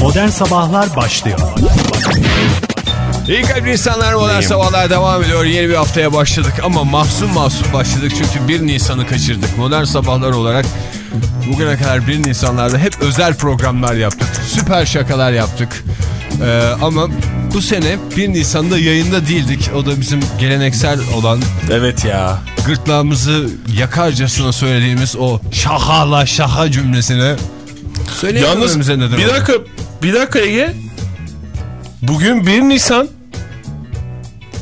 Modern Sabahlar başlıyor. İyi kalpli insanlar modern sabahlar devam ediyor. Yeni bir haftaya başladık ama mahzun mahzun başladık çünkü 1 Nisan'ı kaçırdık. Modern sabahlar olarak bugüne kadar 1 Nisan'larda hep özel programlar yaptık. Süper şakalar yaptık. Ee, ama bu sene 1 Nisan'da yayında değildik. O da bizim geleneksel olan Evet ya. gırtlağımızı yakarcasına söylediğimiz o şahala şaha cümlesine Yalnız söyleyemememize neden bir oldu. dakika bir dakika Ege. Bugün 1 Nisan.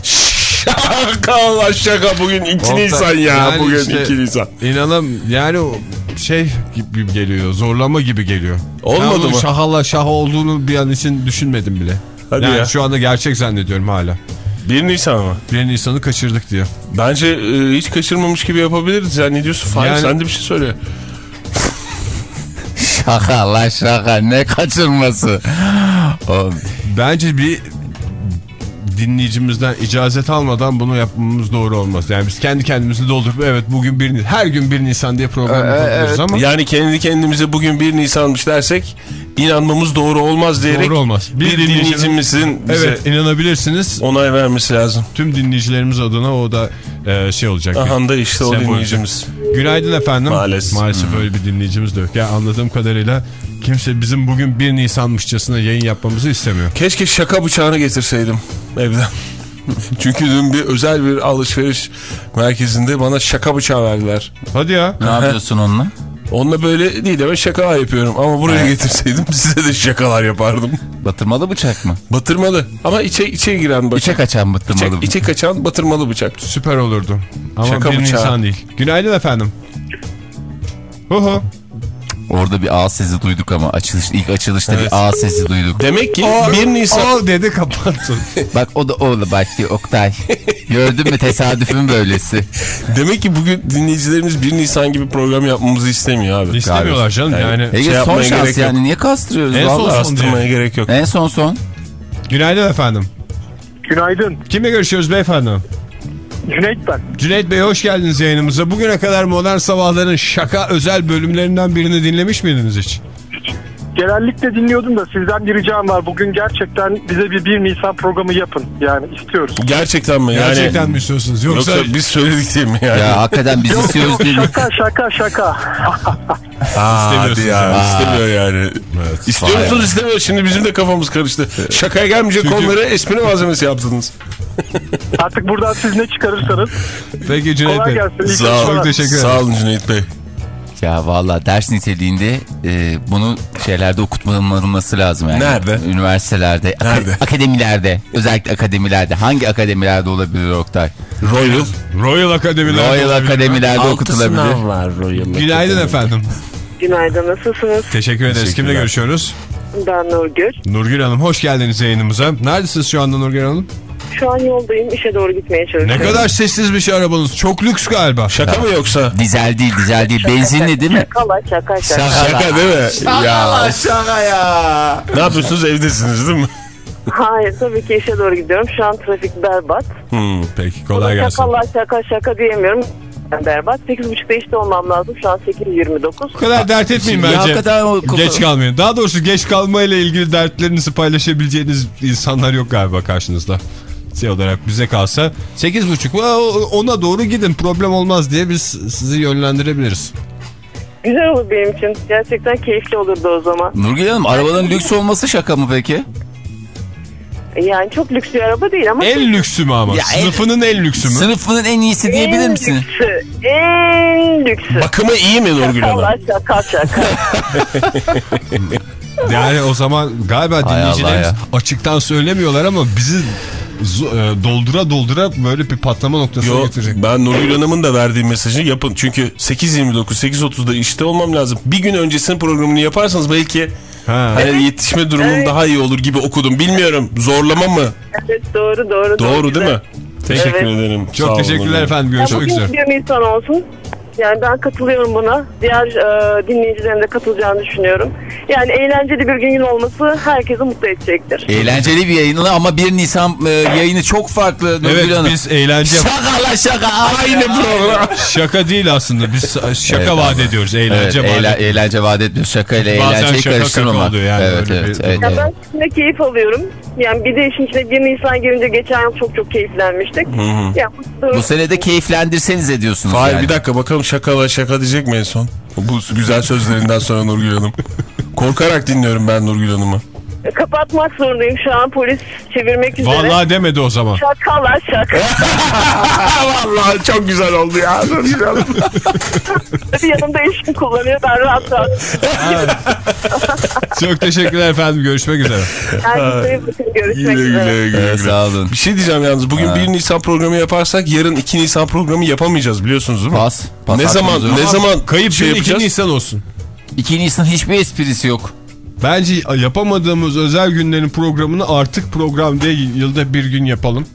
Şaka Allah şaka bugün 2 Oktay, Nisan ya yani bugün işte 2 Nisan. İnanam yani şey gibi geliyor zorlama gibi geliyor. Olmadı Ben mı? Şahalla şaha olduğunu bir an için düşünmedim bile. Hadi yani ya. şu anda gerçek zannediyorum hala. 1 Nisan mı? Bir Nisan'ı kaçırdık diye. Bence e, hiç kaçırmamış gibi yapabiliriz. Ya ne diyorsun Fahir Yani- sen de bir şey söyle. Şaka la şaka ne kaçırması. Bence bir dinleyicimizden icazet almadan bunu yapmamız doğru olmaz. Yani biz kendi kendimizi doldurup evet bugün bir her gün 1 Nisan diye program Ee, yapabiliriz evet. ama Yani kendi kendimize bugün 1 Nisan'mış dersek inanmamız doğru olmaz diyerek doğru olmaz. bir, dinleyicinin- dinleyicimizin bize Evet inanabilirsiniz. onay vermesi lazım. Tüm dinleyicilerimiz adına o da e, şey olacak. Aha da işte o dinleyicimiz. Günaydın efendim. Maalesef. Maalesef öyle bir dinleyicimiz de yok. Ya anladığım kadarıyla kimse bizim bugün 1 Nisan'mışçasına yayın yapmamızı istemiyor. Keşke şaka bıçağını getirseydim evden. Çünkü dün bir özel bir alışveriş merkezinde bana şaka bıçağı verdiler. Hadi ya. ne yapıyorsun onunla? Onunla böyle değil de ben şakalar yapıyorum. Ama buraya getirseydim size de şakalar yapardım. Batırmalı bıçak mı? Batırmalı. Ama içe, içe giren bıçak. İçe kaçan batırmalı İçe, bıçak. içe kaçan batırmalı bıçak. Süper olurdu. Ama Şaka 1 bıçağı. Nisan değil. Günaydın efendim. Hu hu. Orada bir ağ sesi duyduk ama açılış ilk açılışta Evet. bir ağ sesi duyduk. Demek ki 1 Nisan... Al dedi kapattı. Bak o da oğlu başlıyor Oktay. Gördün mü tesadüfün böylesi. Demek ki bugün dinleyicilerimiz 1 Nisan gibi program yapmamızı istemiyor abi. İstemiyorlar canım Yani- yani. Şey son yapmaya şans gerek yok. yani niye kastırıyoruz En son vallahi. son gerek yok. En son son. Günaydın efendim. Günaydın. Kimle görüşüyoruz beyefendi? Cüneyt ben. Cüneyt Bey hoş geldiniz yayınımıza. Bugüne kadar Modern Sabahların şaka özel bölümlerinden birini dinlemiş miydiniz hiç? Genellikle dinliyordum da sizden bir ricam var. Bugün gerçekten bize bir 1 Nisan programı yapın. Yani istiyoruz. Gerçekten mi? Yani, Gerçekten mi istiyorsunuz? Yoksa, Yoksa biz söyledik değil mi yani? Ya hakikaten biz istiyoruz Yok dedi. şaka şaka şaka. İstemiyorsunuz ya. yani. İstemiyor yani. İstiyor musunuz istemiyor. Şimdi bizim de kafamız karıştı. Şakaya gelmeyecek Çünkü- konuları espri malzemesi yaptınız. Artık buradan siz ne çıkarırsanız Peki Cüneyt kolay Bey. gelsin. İyi Sağ olun. çalışmalar. teşekkür ederim. Sağ olun Cüneyt Bey. Ya valla ders niteliğinde e, bunu şeylerde okutmaları lazım yani. Nerede? Üniversitelerde, Nerede? akademilerde, özellikle akademilerde. Hangi akademilerde olabilir Oktay? Royal. Royal Akademi'lerde Royal akademilerde okutulabilir. var Royal. Günaydın efendim. Günaydın nasılsınız? Teşekkür ederiz. Kimle görüşüyoruz? Ben Nurgül. Nurgül Hanım hoş geldiniz yayınımıza. Neredesiniz şu anda Nurgül Hanım? Şu an yoldayım işe doğru gitmeye Ne çalışıyorum. kadar sessiz bir şey arabanız. Çok lüks galiba. Şaka mı yoksa? Dizel değil, dizel değil. Benzinli değil mi? Şaka şaka şaka. Şaka değil mi? ya. şaka ya. Ne yapıyorsunuz evdesiniz değil mi? Hayır tabii ki işe doğru gidiyorum. Şu an trafik berbat. Hmm. Peki kolay gelsin. Şaka şaka şaka diyemiyorum. Berbat. 8.30'da işte olmam lazım. Şu an 8.29. Bu kadar dert etmeyin Ya bence. hakikaten o- Geç kalmayın. Daha doğrusu geç kalmayla ilgili dertlerinizi paylaşabileceğiniz insanlar yok galiba karşınızda. Şey olarak bize kalsa 8.30 "Aa, ona doğru gidin problem olmaz diye biz sizi yönlendirebiliriz. Güzel olur benim için. Gerçekten keyifli olurdu o zaman. Nurgül Hanım arabanın lüks olması şaka mı peki? Yani çok lüks bir araba değil ama... En lüksü mü ama? Ya en- Sınıfının en lüksü mü? Sınıfının en iyisi diyebilir en misin? Lüksü, en lüksü. Bakımı iyi mi Nurgül Hanım? Şaka şaka şaka. Yani o zaman galiba Hay dinleyicilerimiz açıktan söylemiyorlar ama bizi e, doldura doldura böyle bir patlama noktasına Yo, getirecek. ben Nurgül Hanım'ın da verdiği mesajı yapın. Çünkü 8.29, 8.30'da işte olmam lazım. Bir gün öncesinin programını yaparsanız belki Ha. hani yetişme durumum Evet. daha iyi olur gibi okudum. Bilmiyorum. Zorlama mı? evet doğru doğru. Doğru değil güzel. mi? Teşekkür Evet. ederim. Sağ Çok teşekkürler efendim. Görüşmek bugün üzere. bir Nisan olsun. Yani ben katılıyorum buna. Diğer e, dinleyicilerin de katılacağını düşünüyorum. Yani eğlenceli bir günün olması herkesi mutlu edecektir. Eğlenceli bir yayını ama 1 Nisan e, yayını çok farklı. Nurgül Evet Hanım. biz eğlence Şaka la şaka. Aynı program. şaka değil aslında biz şaka Evet, vaat ediyoruz Evet, eğlence vaat eğle- eğlence vaat etmiyor. Şaka ile eğlenceyi şaka karıştırmama. kaka oluyor yani, evet, evet, bir- evet, Ya evet. ben sizinle keyif alıyorum. Yani bir de işin içine 1 Nisan girince geçen yıl çok çok keyiflenmiştik. Ya, Bu sene de keyiflendirseniz ediyorsunuz Hayır yani. bir dakika bakalım şaka var şaka diyecek mi en son? Bu güzel sözlerinden sonra Nurgül Hanım. Korkarak dinliyorum ben Nurgül Hanım'ı. Kapatmak zorundayım şu an polis çevirmek üzere. Vallahi demedi o zaman. Şakalar şaka. Vallahi çok güzel oldu ya yanımda eşim kullanıyor ben rahat rahat. Çok teşekkürler efendim görüşmek üzere. Bakın görüşmek güle üzere. güle güle. Evet, güle. sağ olun. Bir şey diyeceğim yalnız bugün 1 Nisan programı yaparsak yarın 2 Nisan programı yapamayacağız biliyorsunuz değil mi? Pas. pas Ne zaman ne zaman Kayıp şey gün 2 yapacağız? Nisan olsun. 2 Nisan hiçbir esprisi yok. Bence yapamadığımız özel günlerin programını artık program değil yılda bir gün yapalım.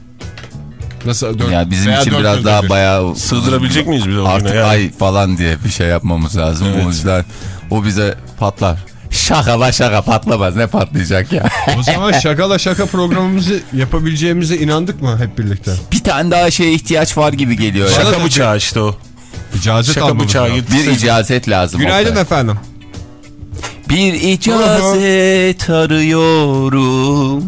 Nasıl? Dört, Ya bizim için biraz daha bir. bayağı Sığdırabilecek miyiz o artık yani? ay falan diye bir şey yapmamız lazım. Evet. O yüzden o bize patlar. Şaka la şaka patlamaz. Ne patlayacak ya? O zaman şakala şaka programımızı yapabileceğimize inandık mı hep birlikte? bir tane daha şeye ihtiyaç var gibi geliyor. Şaka bıçağı işte o. İcazet Şaka bıçağı. Bir icazet lazım. Günaydın Oktay. efendim. Bir icazet arıyorum.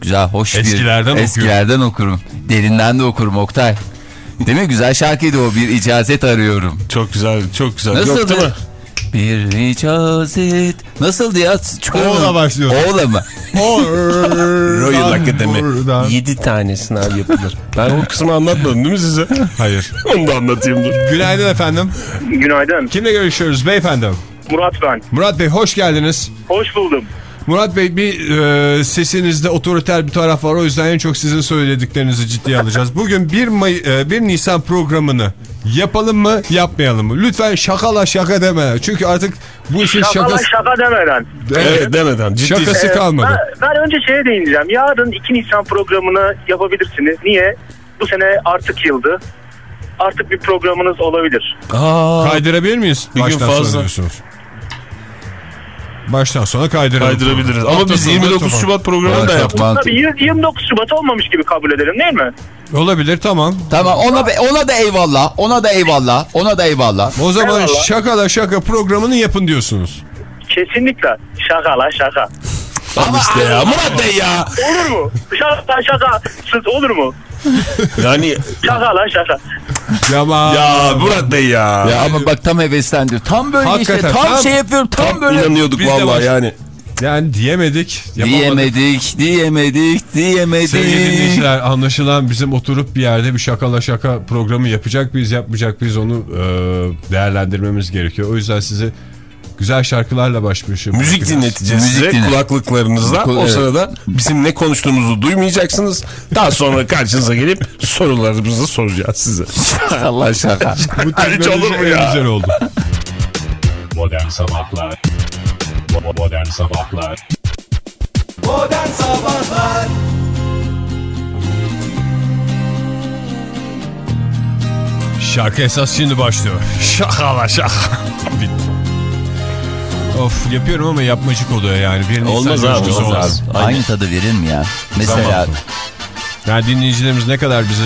Güzel, hoş Eskilerden bir... okuyorum. Eskilerden okurum. Derinden de okurum Oktay. Değil mi? Güzel şarkıydı o. Bir icazet arıyorum. Çok güzel çok güzel. Nasıldı? Yok değil mi? Bir icazet. Nasıldı ya? Çıkaramadım. O'la başlıyor. O'la mı? Royal Academy. buradan. 7 tane sınav yapılır. Ben o kısmı anlatmadım değil mi size? Hayır. Onu da anlatayım dur. Günaydın efendim. Günaydın. Kimle görüşüyoruz beyefendi? Murat ben. Murat Bey hoş geldiniz. Hoş buldum. Murat Bey bir e, sesinizde otoriter bir taraf var o yüzden en çok sizin söylediklerinizi ciddiye alacağız. Bugün 1, May, e, 1 Nisan programını yapalım mı yapmayalım mı? Lütfen şakala şaka deme. Çünkü artık bu işin Şakala şakası, şaka demeden. Evet demeden ciddi. şakası Ee, kalmadı. Ben, ben önce şeye değineceğim. Yarın 2 Nisan programını yapabilirsiniz. Niye? Bu sene artık yıldı. Artık bir programınız olabilir. Aa, Kaydırabilir miyiz? Bir gün Baştan fazla. Baştan sona kaydıralım. kaydırabiliriz. Ama Hafta biz sonunda 29 tamam. Şubat programını da yaptık. Tabii 20 29 Şubat olmamış gibi kabul edelim değil mi? Olabilir tamam. Tamam ona, be- ona da eyvallah. Ona da eyvallah. Ona da eyvallah. O zaman Eyvallah. şakala şaka programını yapın diyorsunuz. Kesinlikle. Şakala şaka. Al işte ya Murat Bey ya. Olur mu? Şaka şaka. Siz olur mu? Yani Şakala şaka. Yaman. ya Murat Bey ya. Ya ama bak tam heveslendim. Tam böyle işte Hakikaten, tam, tam- şey yapıyorum. Tam, böyle. İnanıyorduk vallahi yani. Yani diyemedik. yapamadık. Diyemedik, diyemedik, diyemedik. Sevgili dinleyiciler anlaşılan bizim oturup bir yerde bir şakala şaka programı yapacak biz yapmayacak biz onu e, değerlendirmemiz gerekiyor. O yüzden sizi güzel şarkılarla baş başa Müzik dinleteceğiz Müzik size dinle. kulaklıklarınızla. Kul- o evet. sırada bizim ne konuştuğumuzu duymayacaksınız. Daha sonra karşınıza gelip sorularımızı soracağız size. Allah şaka. Bu Hiç olur mu ya? Güzel oldu. Modern Sabahlar Bo- Modern Sabahlar Şarkı esas şimdi başlıyor. Şakala şaka. Bitti. Of yapıyorum ama yapmacık oluyor yani. Bir Nisan Olmaz abi, olmaz olmaz. abi. Aynen. Aynı tadı verir mi ya? Mesela Zaman. Yani dinleyicilerimiz ne kadar bizi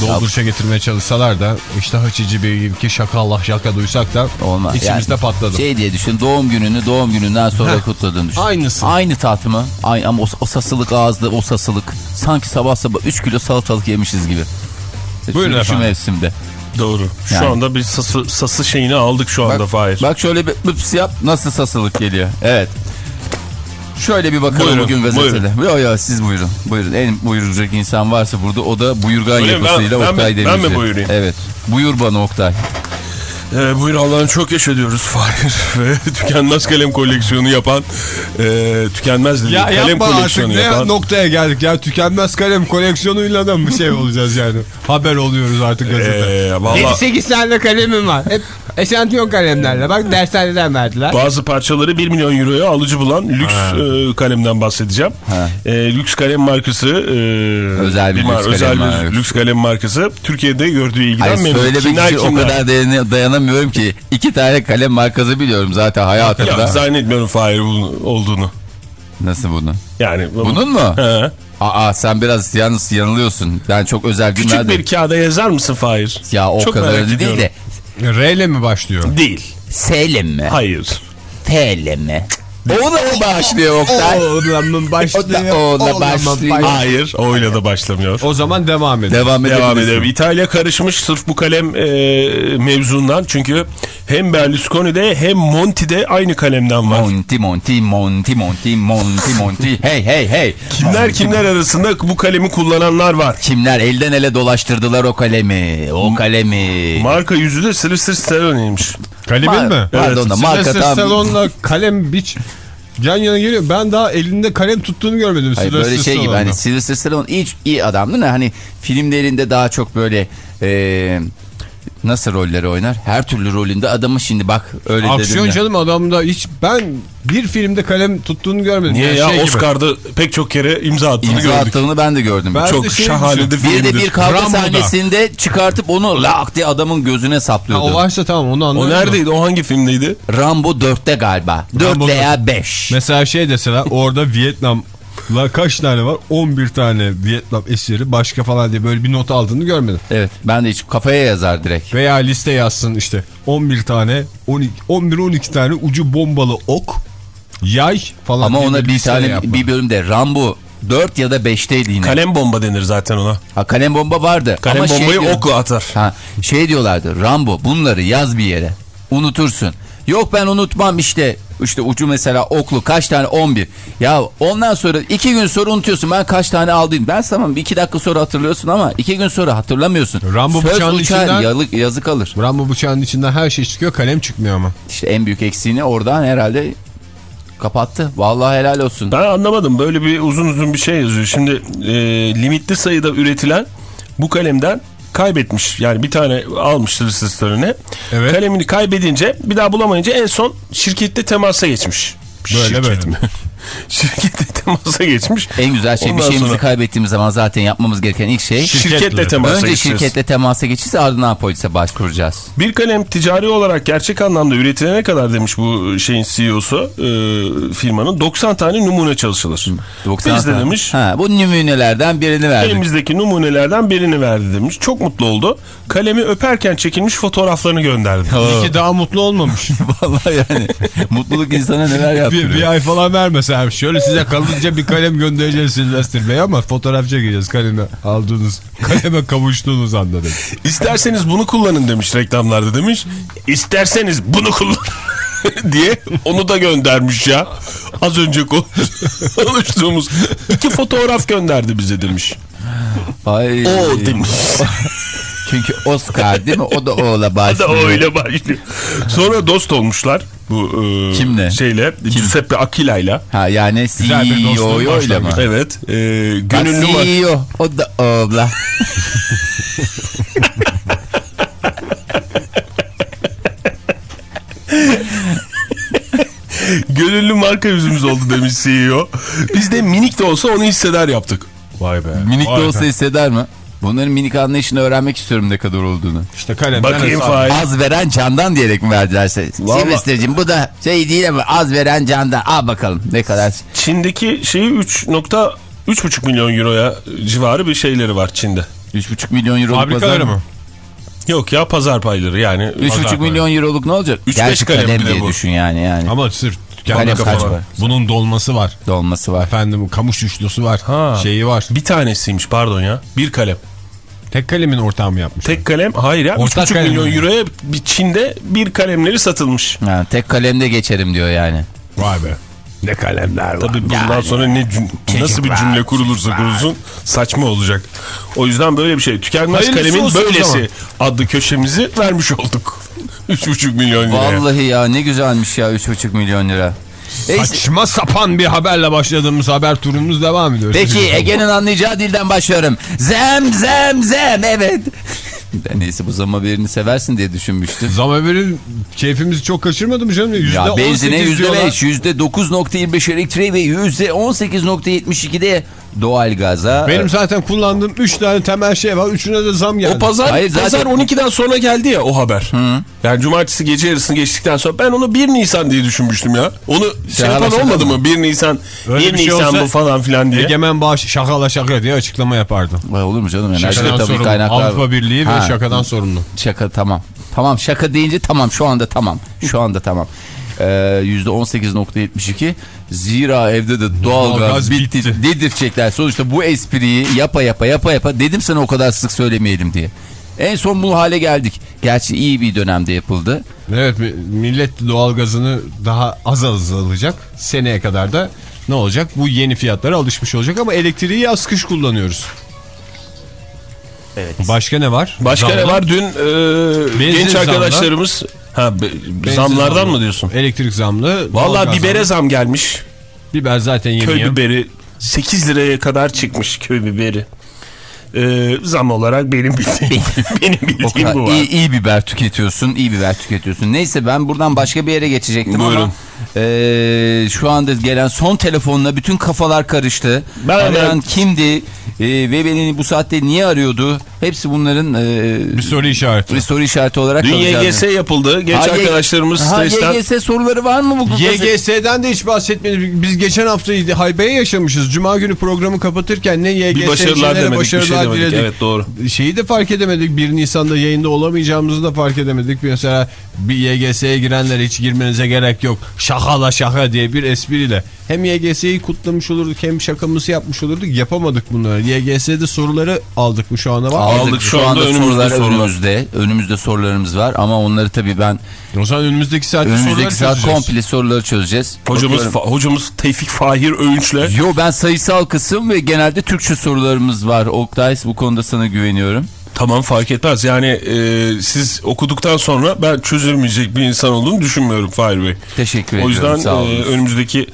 dolduruşa getirmeye çalışsalar da iştah açıcı bir iki şakallah şaka duysak da olmaz. içimizde Yani patladı. Şey diye düşün doğum gününü doğum gününden sonra Heh, kutladığını düşün. aynısı. Aynı tat mı? Ay, ama o, o sasılık ağızda o sasılık. Sanki sabah sabah 3 kilo salatalık yemişiz gibi. Buyurun şu, şu efendim. mevsimde. Doğru. Şu Yani. anda bir sası, sası şeyini aldık şu anda Fahir. Bak şöyle bir lıps yap nasıl sasılık geliyor. Evet. Şöyle bir bakalım Buyurun, bugün buyurun. gazetede. Yo yo siz buyurun. Buyurun. En buyuracak insan varsa burada o da buyurgan Öyle yapısıyla Ben- ben Oktay mi- ben mi Demirci. buyurayım? Evet. Buyur bana Oktay. Ee, buyur Allah'ın çok yaş ediyoruz Fahir. Ve tükenmez kalem koleksiyonu yapan, e, tükenmez dedi, Ya kalem yapma artık koleksiyonu ne yapan. noktaya geldik ya tükenmez kalem koleksiyonuyla da mı şey olacağız yani haber oluyoruz artık gazetede. Ee, valla 8 tane kalemim var hep Eşantiyon kalemlerle bak dershaneden verdiler. Bazı parçaları 1 milyon euroya alıcı bulan lüks e, kalemden bahsedeceğim. E, lüks kalem markası. e, Özel bir lüks kalem özel bir markası. lüks kalem markası. Türkiye'de gördüğü ilgiden Ay memnun. söylemek Kimler için o kimler? kadar dayana- dayanamıyorum ki. iki tane kalem markası biliyorum zaten hayatımda. Ya, zannetmiyorum Fahir olduğunu. Nasıl bunu? Yani Bunun mu? He. Aa sen biraz yalnız yanılıyorsun. Ben çok özel Küçük günlerde... bir kağıda yazar mısın Fahir? Ya o Çok kadar değil de. R ile mi başlıyor? Değil. S mi? Hayır. T mi? O da mı başlıyor Oktay? Oğlanın O da, o da başlıyor. Hayır. Oyla da başlamıyor. O zaman devam edelim. Devam edelim. Devam edelim. İtalya karışmış sırf bu kalem e, mevzundan. Çünkü hem Berlusconi'de hem Monti'de aynı kalemden var. Monty Monty Monty Monty Monty Monty hey hey hey. Kimler kimler arasında bu kalemi kullananlar var. Kimler elden ele dolaştırdılar o kalemi. O kalemi. Marka yüzü de Sylvester Stallone'ymiş. Kalemin Mar- mi? Pardon da marka Sylvester tam... Stallone'la kalem biç yan yana geliyor. Ben daha elinde kalem tuttuğunu görmedim. Hayır, Sylvester böyle şey gibi hani Sylvester Stallone iyi, iyi adamdı da hani filmlerinde daha çok böyle e, nasıl rolleri oynar? Her türlü rolünde adamı şimdi bak öyle Aksiyon dedim de. canım adamda hiç ben bir filmde kalem tuttuğunu görmedim. Niye Yani ya? şey gibi. Oscar'da pek çok kere imza attığını İmza gördük. attığını ben de gördüm. Ben Çok de şey şahane de düşündüm. bir de filmdir. bir kavga Rambo'da. sahnesinde çıkartıp onu lak diye adamın gözüne Ha, saplıyordu. o varsa tamam onu O anlıyorum. da. neredeydi? O hangi filmdeydi? Rambo 4'te galiba. 4 Rambo veya 5. Mesela şey deseler orada Vietnam'la kaç tane var? 11 tane Vietnam esiri başka falan diye böyle bir not aldığını görmedim. Evet ben de hiç kafaya yazar direkt. Veya liste yazsın işte 11 tane 12 11-12 tane ucu bombalı ok yay falan Ama ona bir tane yapma. bir bölümde Rambo 4 ya da 5'teydi yine. Kalem bomba denir zaten ona. ha, kalem bomba vardı. Kalem Ama şey bombayı diyor- okla atar. Ha, şey diyorlardı Rambo bunları yaz bir yere unutursun. Yok ben unutmam işte işte ucu mesela oklu kaç tane 11. Ya ondan sonra iki gün sonra unutuyorsun ben kaç tane aldım. Ben tamam iki dakika sonra hatırlıyorsun ama iki gün sonra hatırlamıyorsun. Rambo Söz bıçağının uçar içinden- yalık, yazı kalır. Rambo bıçağının içinden her şey çıkıyor kalem çıkmıyor ama. İşte en büyük eksiğini oradan herhalde kapattı. Vallahi helal olsun. Ben anlamadım. Böyle bir uzun uzun bir şey yazıyor. Şimdi e, limitli sayıda üretilen bu kalemden kaybetmiş. Yani bir tane almıştır ısıslarını. Evet. Kalemini kaybedince bir daha bulamayınca en son şirkette temasa geçmiş. Böyle Şirket böyle. mi? Şirkette temasa geçmiş. En güzel şey bir Ondan şeyimizi sonra kaybettiğimiz zaman zaten yapmamız gereken ilk şey şirketle temasa önce geçeceğiz. şirketle temasa geçirse ardından polise başvuracağız. Bir kalem ticari olarak gerçek anlamda üretilene kadar demiş bu şeyin CEO'su e, firmanın 90 tane numune çalışılır. 90 Biz de tane. demiş Ha, bu numunelerden birini verdik. elimizdeki numunelerden birini verdi demiş. Çok mutlu oldu. Kalemi öperken çekilmiş fotoğraflarını gönderdi. İyi ki daha mutlu olmamış. Vallahi yani mutluluk insana neler bir, yaptırıyor. bir ay falan vermese abi. Şöyle size kalınca bir kalem göndereceğiz Silvester Bey ama fotoğraf çekeceğiz kalemi aldığınız, kaleme kavuştuğunuz anda demiş. İsterseniz bunu kullanın demiş reklamlarda demiş. İsterseniz bunu kullan diye onu da göndermiş ya. Az önce konuş- konuştuğumuz iki fotoğraf gönderdi bize demiş. Ay. O demiş. Çünkü Oscar değil mi? O da O'la da başlıyor. öyle başlıyor. Sonra dost olmuşlar bu e, Kimle? şeyle Giuseppe Aquila'yla. Ha yani Güzel bir dostluğun CEO ile mi? Evet. E, Bak gönüllü ma- CEO o da O'la. gönüllü marka yüzümüz oldu demiş CEO. Biz de minik de olsa onu hisseder yaptık. Vay be. Minik de Vay olsa be. hisseder mi? Bunların minik anlayışını öğrenmek istiyorum ne kadar olduğunu. İşte kalemden Bakayım. Fahir. Az veren candan diyerek mi verdilerse? Silvester'cim bu da şey değil ama az veren candan. Al bakalım ne kadar. Çin'deki şeyi 3.3,5 3,5 milyon euroya civarı bir şeyleri var Çin'de. 3,5 milyon euroluk Fabrikaları mı? Yok ya pazar payları yani. 3,5 milyon euroluk ne olacak? Üç beş Gerçi kalem kalem diye bu. düşün yani yani. Ama sırf Kalem kendi kaç kafa var? Bunun dolması var. Dolması var. Efendim kamış üçlüsü var. Ha. Şeyi var. Bir tanesiymiş pardon ya. Bir kalem. Tek kalemin ortağı mı yapmış? Tek kalem hayır ya. Ortak 3,5 kalem milyon mi? euroya bir Çin'de bir kalemleri satılmış. Ha, tek kalemde geçerim diyor yani. Vay be. Ne kalemler var. Tabii bundan Yani. sonra ne cüm- nasıl bir cümle kurulursa kurulsun saçma olacak. O yüzden böyle bir şey. Tükenmez Hayırlısı kalemin böylesi adlı köşemizi vermiş olduk. 3,5 milyon liraya. Vallahi ya ne güzelmiş ya 3,5 milyon lira. E, Saçma sapan bir haberle başladığımız haber turumuz devam ediyor. Peki Ege'nin anlayacağı dilden başlıyorum. Zem zem zem evet. Neyse bu zam haberini seversin diye düşünmüştüm. Zam haberin keyfimizi çok kaçırmadı mı canım? Ya benzine %18 diyorlar. %5, %9.25 elektriğe ve %18.72'de doğal gaza. Benim zaten kullandığım 3 tane temel şey var. Üçüne de zam geldi. O pazar, Hayır, zaten- pazar 12'den sonra geldi ya o haber. Yani cumartesi gece yarısını geçtikten sonra ben onu 1 Nisan diye düşünmüştüm ya. Onu şey yapan olmadı mı? mı? 1 Nisan, Öyle 1 bir şey Nisan olsa bu falan filan diye. Egemen Bağış şakala şaka diye açıklama yapardı. Vay, olur mu canım? Enerjide Şakadan tabii sorumlu. kaynaklar. Avrupa Birliği Ha, ve şakadan sorumlu. Şaka tamam. Tamam şaka deyince tamam şu anda tamam. Şu anda tamam. Ee, %18.72 zira evde de doğalgaz bitti, bitti. dedirtecekler. Sonuçta bu espriyi yapa yapa yapa yapa dedim sana o kadar sık söylemeyelim diye. En son bu hale geldik. Gerçi iyi bir dönemde yapıldı. Evet mi- millet doğalgazını daha az az alacak. Seneye kadar da ne olacak? Bu yeni fiyatlara alışmış olacak ama elektriği yaz kış kullanıyoruz. Evet. Başka ne var? Başka ne Zamlar. var? Dün e, Benzin genç zamlı. arkadaşlarımız... Ha, be- Benzin zamlardan zamlı. mı diyorsun? Elektrik zamlı. Vallahi doğalgaz bibere zamlı. zam gelmiş. Biber zaten yeni Köy biberi 8 liraya kadar çıkmış köy biberi. Ee, zam olarak benim bildiğim, benim bildiğim bu var. iyi, iyi biber tüketiyorsun, iyi biber tüketiyorsun. Neyse ben buradan başka bir yere geçecektim Buyurun. ama e, şu anda gelen son telefonla bütün kafalar karıştı. Ben Arayan hemen- kimdi e, ve beni bu saatte niye arıyordu? Hepsi bunların e, Bir soru işareti. bir soru işareti olarak Dün YGS yapıldı. Genç Ha, arkadaşlarımız Ha, stresten... YGS soruları var mı bu? YGS'den de hiç bahsetmedik. Biz geçen hafta haybeye yaşamışız. Cuma günü programı kapatırken ne YGS Bir başarılar demedik, bir başarılar şey demedik. diledik. Evet doğru. Şeyi de fark edemedik. 1 Nisan'da yayında olamayacağımızı da fark edemedik. Mesela bir YGS'ye girenler hiç girmenize gerek yok. Şakala şaka diye bir espriyle. Hem YGS'yi kutlamış olurduk hem şakamızı yapmış olurduk. Yapamadık bunları. YGS'de soruları aldık mı şu anda var? Aldık, Aldık, şu, şu anda anda önümüzde önümüzde. Önümüzde sorularımız var ama onları tabii ben O zaman önümüzdeki saatte soruları önümüzdeki saat çözeceğiz. komple soruları çözeceğiz. Hocamız, Bakıyorum. Fa- hocamız Tevfik Fahir Öğünç'le Yo ben sayısal kısım ve genelde Türkçe sorularımız var. Oktay bu konuda sana güveniyorum. Tamam fark etmez. Yani e, siz okuduktan sonra ben çözülmeyecek bir insan olduğunu düşünmüyorum Fahir Bey. Teşekkür O ediyorum. yüzden sağ olun. e, önümüzdeki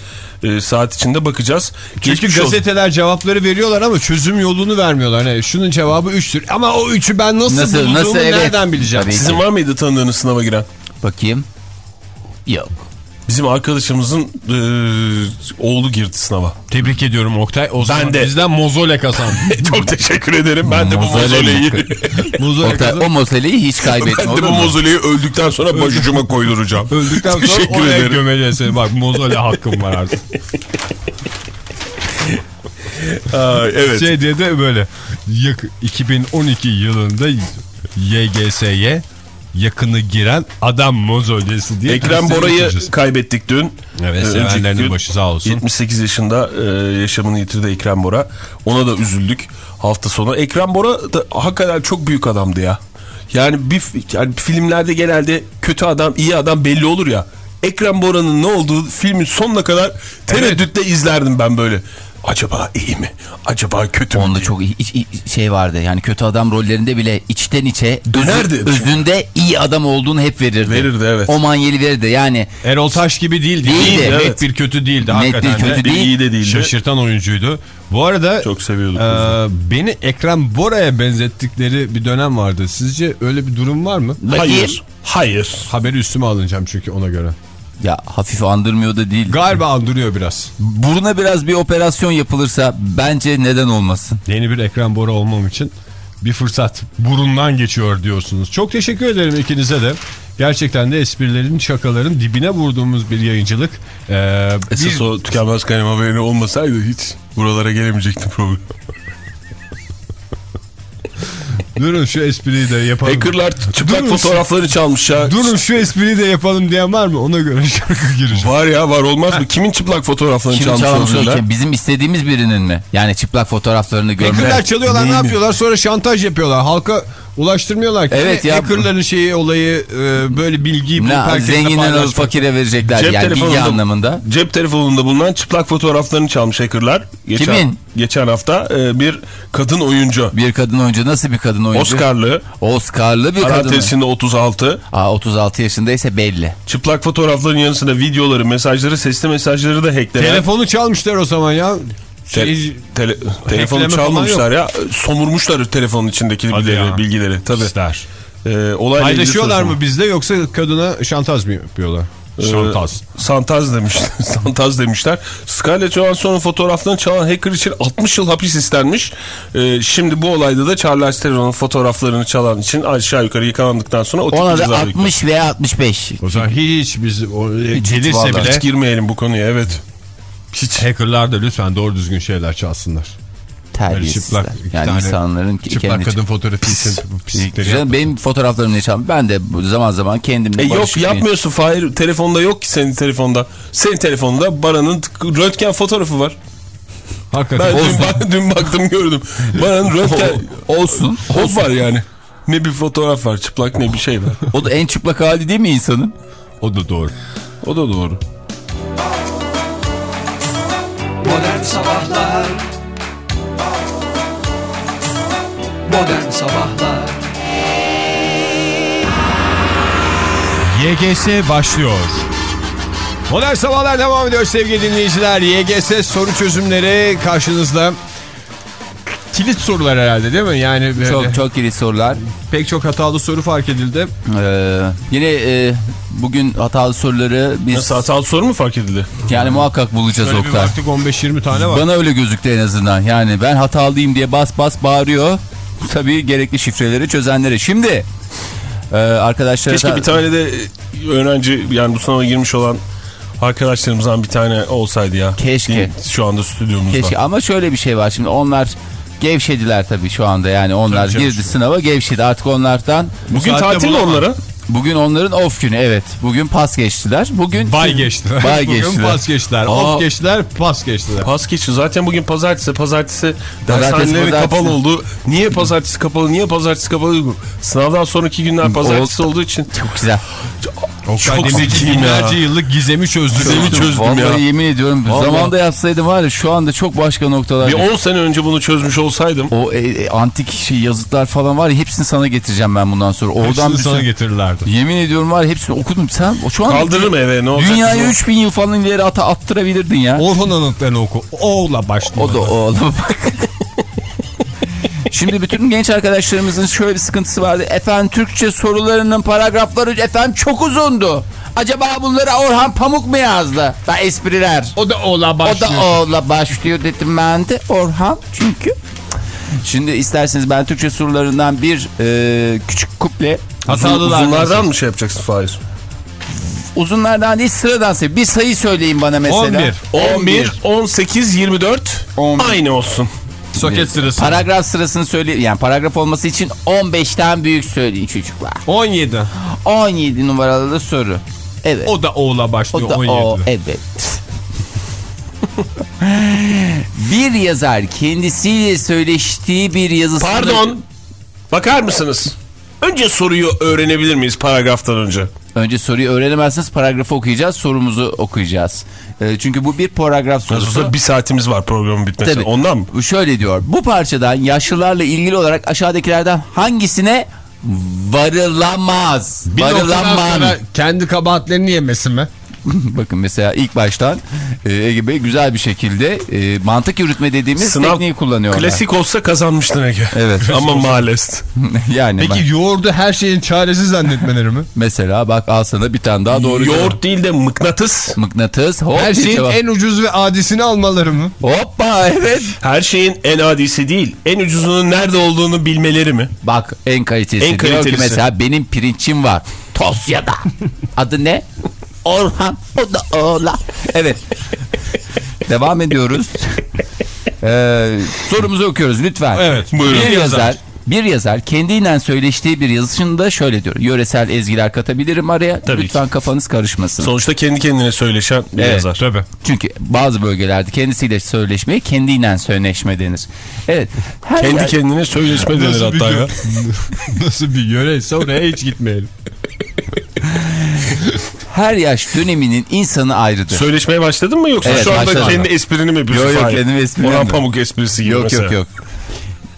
e, saat içinde bakacağız. Çünkü Geçmiş olsun. gazeteler cevapları veriyorlar ama çözüm yolunu vermiyorlar. Hani şunun cevabı 3'tür. Ama o 3'ü ben nasıl, Nasıl- bulduğumu nasıl, evet. nereden bileceğim? Tabii. Sizin var mıydı tanıdığınız sınava giren? Bakayım. Yok. Bizim arkadaşımızın e, oğlu girdi sınava. Tebrik ediyorum Oktay. O zaman de. bizden mozole kazandı. Çok teşekkür ederim. Ben de bu Mozole mozoleyi mozole Oktay, kazandı. o moseleyi hiç kaybetme ben de bu mozoleyi öldükten sonra başucuma koyduracağım. Öldükten sonra Teşekkür oraya ederim. gömeceğiz seni. Bak mozole hakkım var artık. Aa, evet. Şey diye de böyle yak- 2012 yılında YGS'ye yakını giren adam mozolesi diye. Ekrem Bora'yı kaybettik dün. Evet Ee, sevenlerinin gün başı sağ olsun. 78 yaşında e, yaşamını yitirdi Ekrem Bora. Ona da üzüldük hafta sonu. Ekrem Bora da hakikaten çok büyük adamdı ya. Yani bir yani filmlerde genelde kötü adam, iyi adam belli olur ya. Ekrem Bora'nın ne olduğu filmin sonuna kadar tereddütle izlerdim ben böyle. Acaba iyi mi? Acaba kötü mü? Onda çok iç- iç- şey vardı yani kötü adam rollerinde bile içten içe Dönerdi. özü- özünde iyi adam olduğunu hep verirdi. Verirdi, evet. O manyeli verirdi yani Erol Taş gibi değildi. Değildi, Net evet. bir kötü değildi. Net bir Hakikaten kötü de. Bir değil. iyi de değildi. Şaşırtan oyuncuydu. Bu arada Çok seviyorduk. e, beni Ekrem Bora'ya benzettikleri bir dönem vardı. Sizce öyle bir durum var mı? Hayır. Hayır. Haberi üstüme alınacağım çünkü ona göre. Ya hafif andırmıyor da değil. Galiba andırıyor biraz. Buruna biraz bir operasyon yapılırsa bence neden olmasın? Yeni bir Ekrem Bora olmam için bir fırsat burundan geçiyor diyorsunuz. Çok teşekkür ederim ikinize de. Gerçekten de esprilerin, şakaların dibine vurduğumuz bir yayıncılık. Ee, Esas bir- o tükenmez kaynağı haberi olmasaydı hiç buralara gelemeyecektim program. Durun şu espriyi de yapalım. Hackerlar çıplak Durun. fotoğrafları çalmış ya. Durun şu espriyi de yapalım diyen var mı? Ona göre şarkı gireceğim. Var ya var olmaz mı? Kimin çıplak fotoğraflarını Kim çalmış olabilirler? Bizim istediğimiz birinin mi? Yani çıplak fotoğraflarını görmek. Hackerlar çalıyorlar ne yapıyorlar? Sonra şantaj yapıyorlar. Halka ulaştırmıyorlar ki. Evet Hani ya. Hackerların şeyi olayı e, böyle bilgiyi bulup Ne, herkesle zenginden fakire verecekler Cep yani bilgi anlamında. Cep telefonunda bulunan çıplak fotoğraflarını çalmış hackerlar. Geçen, Kimin? Geçen hafta e, bir kadın oyuncu. Bir kadın oyuncu nasıl bir kadın oyuncu? Oscar'lı. Oscar'lı bir kadın. Parantez içinde 36. Aa, 36 yaşındaysa belli. Çıplak fotoğrafların yanı sıra videoları, mesajları, sesli mesajları da hacklenen. Telefonu çalmışlar o zaman ya. Te- Şey- tele- telefonu çalmamışlar ya. Somurmuşlar telefonun içindeki Hadi bilgileri. ya. bilgileri. Tabii. İster. Ee, olayla Paylaşıyorlar mı bizde yoksa kadına şantaj mı yapıyorlar? Ee, Şantaj. Santaz demişler. Santaz demişler. Scarlett Johansson'un fotoğraflarını çalan hacker için 60 yıl hapis istenmiş. Ee, şimdi bu olayda da Charles Theron'un fotoğraflarını çalan için aşağı yukarı yakalandıktan sonra o Ona da ceza bekliyor. 60 veya 65. O zaman hiç biz o, gelirse vallahi. bile Hiç girmeyelim bu konuya evet. Hiç hackerlar da lütfen doğru düzgün şeyler çalsınlar. Terbiyesizler. çıplak iki Yani insanların çıplak kendi kadın fotoğrafı için bu pislikleri Canım, benim fotoğraflarımı ne çalmış? Ben de zaman zaman kendimle E yok yapmıyorsun Fahir. Telefonda yok ki senin telefonda. Senin telefonda Baran'ın röntgen fotoğrafı var. Hakikaten. Ben dün, bak- dün baktım gördüm. Baran'ın röntgen Olsun. hop var yani. Ne bir fotoğraf var çıplak ne bir şey var. O da en çıplak hali değil mi insanın? O da doğru. O da doğru. Modern Sabahlar Modern Sabahlar YGS başlıyor. Modern Sabahlar devam ediyor sevgili dinleyiciler. YGS soru çözümleri karşınızda. Kilit sorular herhalde değil mi? Yani böyle Çok çok kilit sorular. pek çok hatalı soru fark edildi. Ee, yine e, bugün hatalı soruları biz Nasıl hatalı soru mu fark edildi? yani muhakkak bulacağız Böyle bir Oktay. baktık 15-20 tane var. Bana öyle gözüktü en azından. Yani ben hatalıyım diye bas bas bağırıyor. Tabii gerekli şifreleri çözenlere. Şimdi e, arkadaşlar Keşke bir tane de öğrenci yani bu sınava girmiş olan arkadaşlarımızdan bir tane olsaydı ya. Keşke. Değil? Şu anda stüdyomuzda. Keşke ama şöyle bir şey var şimdi onlar gevşediler tabii şu anda yani onlar Tabii girdi sınava gevşedi artık onlardan Bugün tatil mi onlara? bugün onların off günü evet bugün pas geçtiler bugün Bay geçtiler. bay Bugün geçtiler pas geçtiler. Aa. Off geçtiler, pas geçtiler. Pas geçti. Zaten bugün pazartesi. Pazartesi pazartesi. kapalı oldu. Niye pazartesi kapalı? Niye pazartesi kapalı? Sınavdan sonraki günler pazartesi olduğu için. çok güzel Oktay Çok zekiyim ya. binlerce yıllık gizemi çözdü. Gizemi çözdüm Vallahi ya. yemin ediyorum Vallahi. zamanda yapsaydım var ya şu anda çok başka noktalar Bir 10 sene önce bunu çözmüş olsaydım. o e, e, antik şey yazıtlar falan var ya hepsini sana getireceğim ben bundan sonra. Oradan bir sana getirirlerdi. Yemin ediyorum var ya hepsini okudum. Sen şu an Kaldırırım eve ne olacak? dünyayı kızım? 3000 yıl falan ileri ata, attırabilirdin ya. Orhun Anıtlarını oku. Oğla başlıyor. O da oğlum. Şimdi bütün genç arkadaşlarımızın şöyle bir sıkıntısı vardı. Efendim Türkçe sorularının paragrafları efendim çok uzundu. Acaba bunları Orhan Pamuk mu yazdı? Da espriler. O da oğla O başlıyor. da oğla başlıyor dedim ben de Orhan çünkü. Şimdi isterseniz ben Türkçe sorularından bir e, küçük kuple Hatalılar. Uzunlardan mı şey yapacaksın Fahir? uzunlardan değil sıradan sayı. Bir sayı söyleyin bana mesela. 11. 11, 18, 24 11. aynı olsun. Soket sırası. Paragraf sırasını söyleyin. Yani paragraf olması için 15'ten büyük söyleyin çocuklar. 17. 17 numaralı soru. Evet. O da oğla başlıyor. O da 17. o. Evet. bir yazar kendisiyle söyleştiği bir yazısında... Pardon. Bakar mısınız? Önce soruyu öğrenebilir miyiz paragraftan önce? Önce soruyu öğrenemezsiniz paragrafı okuyacağız sorumuzu okuyacağız. Ee, çünkü bu bir paragraf Nasıl sorusu. olsa bir saatimiz var programın bitmesine. Tabii. Ondan mı? Şöyle diyor. Bu parçadan yaşlılarla ilgili olarak aşağıdakilerden hangisine varılamaz? Bir noktadan Varılamam. sonra kendi kabahatlerini yemesin mi? Bakın mesela ilk baştan e, Ege Bey güzel bir şekilde e, mantık yürütme dediğimiz Sınav tekniği kullanıyorlar. Klasik olsa kazanmıştın Ege. Evet. Ama maalesef. yani Peki bak, yoğurdu her şeyin çaresi zannetmeleri mi? mesela bak al sana bir tane daha doğru. Yoğurt değil de mıknatıs. Mıknatıs. Hop, Her şeyin cevap. en ucuz ve adisini almaları mı? Hoppa evet. Her şeyin en adisi değil. En ucuzunun nerede olduğunu bilmeleri mi? Bak en kalitesi. En Diyor ki kalitelisi. mesela benim pirinçim var. Tosya'da. Adı ne? Orhan. O da oğlan. Evet. Devam ediyoruz. Ee, sorumuzu okuyoruz lütfen. Evet, buyurun. Bir yazar, bir yazar kendiyle söyleştiği bir yazışında şöyle diyor. Yöresel ezgiler katabilirim araya. Tabii lütfen kafanız karışmasın. Sonuçta kendi kendine söyleşen bir Evet, yazar. Tabii. Çünkü bazı bölgelerde kendisiyle söyleşmeye kendiyle söyleşme denir. Evet. Her Kendi yer- kendine söyleşme denir Nasıl bir hatta ya. Nasıl bir yöreyse oraya hiç gitmeyelim. her yaş döneminin insanı ayrıdır. Söyleşmeye başladın mı yoksa Evet, şu anda başladım. kendi esprini mi yapıyorsun? Yok, yok, Fahir? kendim esprimi Orhan. Pamuk esprisi gibi Yok mesela. yok yok.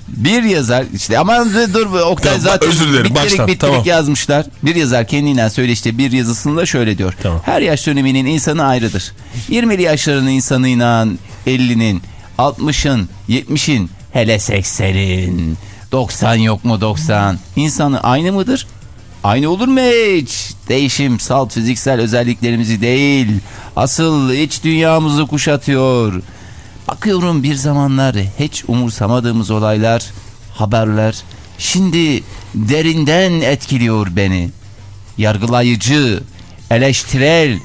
Bir yazar işte ama dur, Oktay Ya, zaten özür dilerim, bittirik baştan, bittirik tamam. yazmışlar. Bir yazar kendiyle söyleştiği bir yazısında şöyle diyor. Tamam. Her yaş döneminin insanı ayrıdır. 20'li yaşlarının insanıyla 50'nin 60'ın, 70'in, hele 80'in. 90 yok mu 90? İnsanı aynı mıdır? Aynı olur mu hiç? Değişim salt fiziksel özelliklerimizi değil, asıl iç dünyamızı kuşatıyor. Bakıyorum bir zamanlar hiç umursamadığımız olaylar, haberler şimdi derinden etkiliyor beni. Yargılayıcı, eleştirel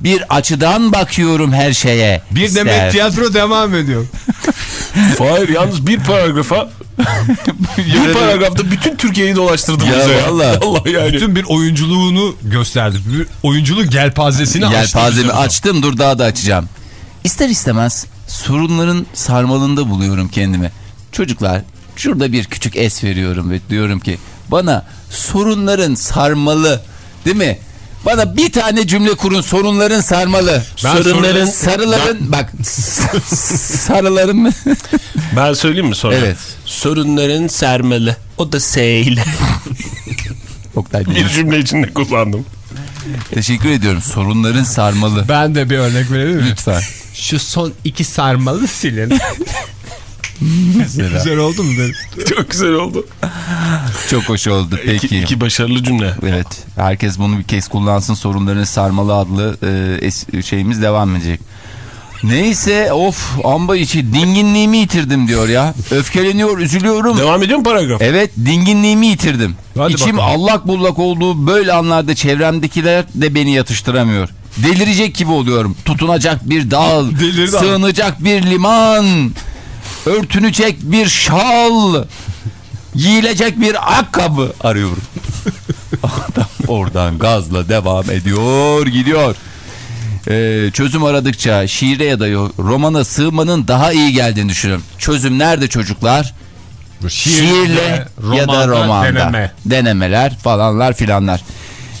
bir açıdan bakıyorum her şeye. Bir İster- demek tiyatro devam ediyor. Hayır yalnız bir paragrafa bir paragrafta bütün Türkiye'yi dolaştırdı Ya bize ya. vallahi. Allah yani. Bütün bir oyunculuğunu gösterdi. Bir oyunculuk gelpazesini açtı. Yelpazemi bize. açtım dur daha da açacağım. İster istemez sorunların sarmalında buluyorum kendimi. Çocuklar şurada bir küçük es veriyorum ve diyorum ki bana sorunların sarmalı değil mi? Bana bir tane cümle kurun sorunların sarmalı. Ben sorunların sorun- sarıların bak sarıların mı? Ben söyleyeyim mi sonra? Evet. Sorunların sermeli. O da seyle. Oktay bir cümle içinde kullandım. teşekkür ediyorum. Sorunların sarmalı. Ben de bir örnek verebilir miyim? Lütfen. Şu son iki sarmalı silin. Mesela. Güzel oldu mu benim? Çok güzel oldu. Çok hoş oldu. Peki. İki, iki başarılı cümle. Evet. Herkes bunu bir kez kullansın. Sorunların sarmalı adlı e, şeyimiz devam edecek. Neyse of amba içi dinginliğimi yitirdim diyor ya. Öfkeleniyor, üzülüyorum. Devam ediyor mu paragraf? Evet dinginliğimi yitirdim. Hadi İçim bakalım. allak bullak olduğu böyle anlarda çevremdekiler de beni yatıştıramıyor. Delirecek gibi oluyorum. Tutunacak bir dal, Delirdi abi. sığınacak bir liman, örtünecek bir şal, giyilecek bir ayakkabı arıyorum. Adam oradan gazla devam ediyor, gidiyor. Ee, çözüm aradıkça şiire ya da romana sığmanın daha iyi geldiğini düşünüyorum. Çözüm nerede çocuklar? Şiirle ya da romanda. deneme. Denemeler falanlar filanlar.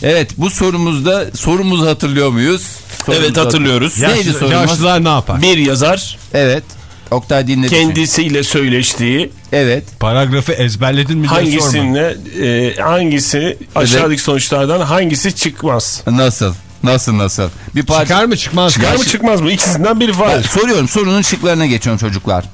Evet bu sorumuzda sorumuzu hatırlıyor muyuz? Sorumuzu Evet, hatırlıyoruz. Neydi Yaşlı- sorumuz? yaşlılar ne yapar? Bir yazar Evet. Oktay dinledik. kendisiyle söyleştiği Evet. Paragrafı ezberledin mi diye sorma. hangisine e, hangisi aşağıdaki sonuçlardan hangisi çıkmaz? Nasıl? Nasıl nasıl? Bir parça... Çıkar mı çıkmaz mı? Çıkar mı çıkmaz mı? İkisinden biri var. Soruyorum sorunun şıklarına geçiyorum çocuklar.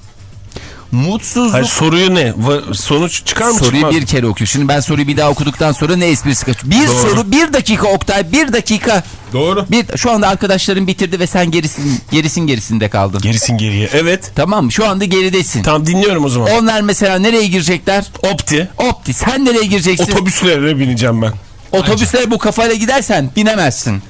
Mutsuzluk Hayır, soruyu ne? Sonuç çıkar mı Soruyu çıkmaz bir kere okuyor. Şimdi ben soruyu bir daha okuduktan sonra ne esprisi kaçıyor? Bir Doğru. soru bir dakika Oktay bir dakika. Doğru. Bir, şu anda arkadaşların bitirdi ve sen gerisin, gerisin gerisinde kaldın. Gerisin geriye. Evet. Tamam? Şu anda geridesin. Tamam dinliyorum o zaman. Onlar mesela nereye girecekler? Opti. Opti. Sen nereye gireceksin? Otobüslere bineceğim ben. Otobüslere bu kafayla gidersen binemezsin.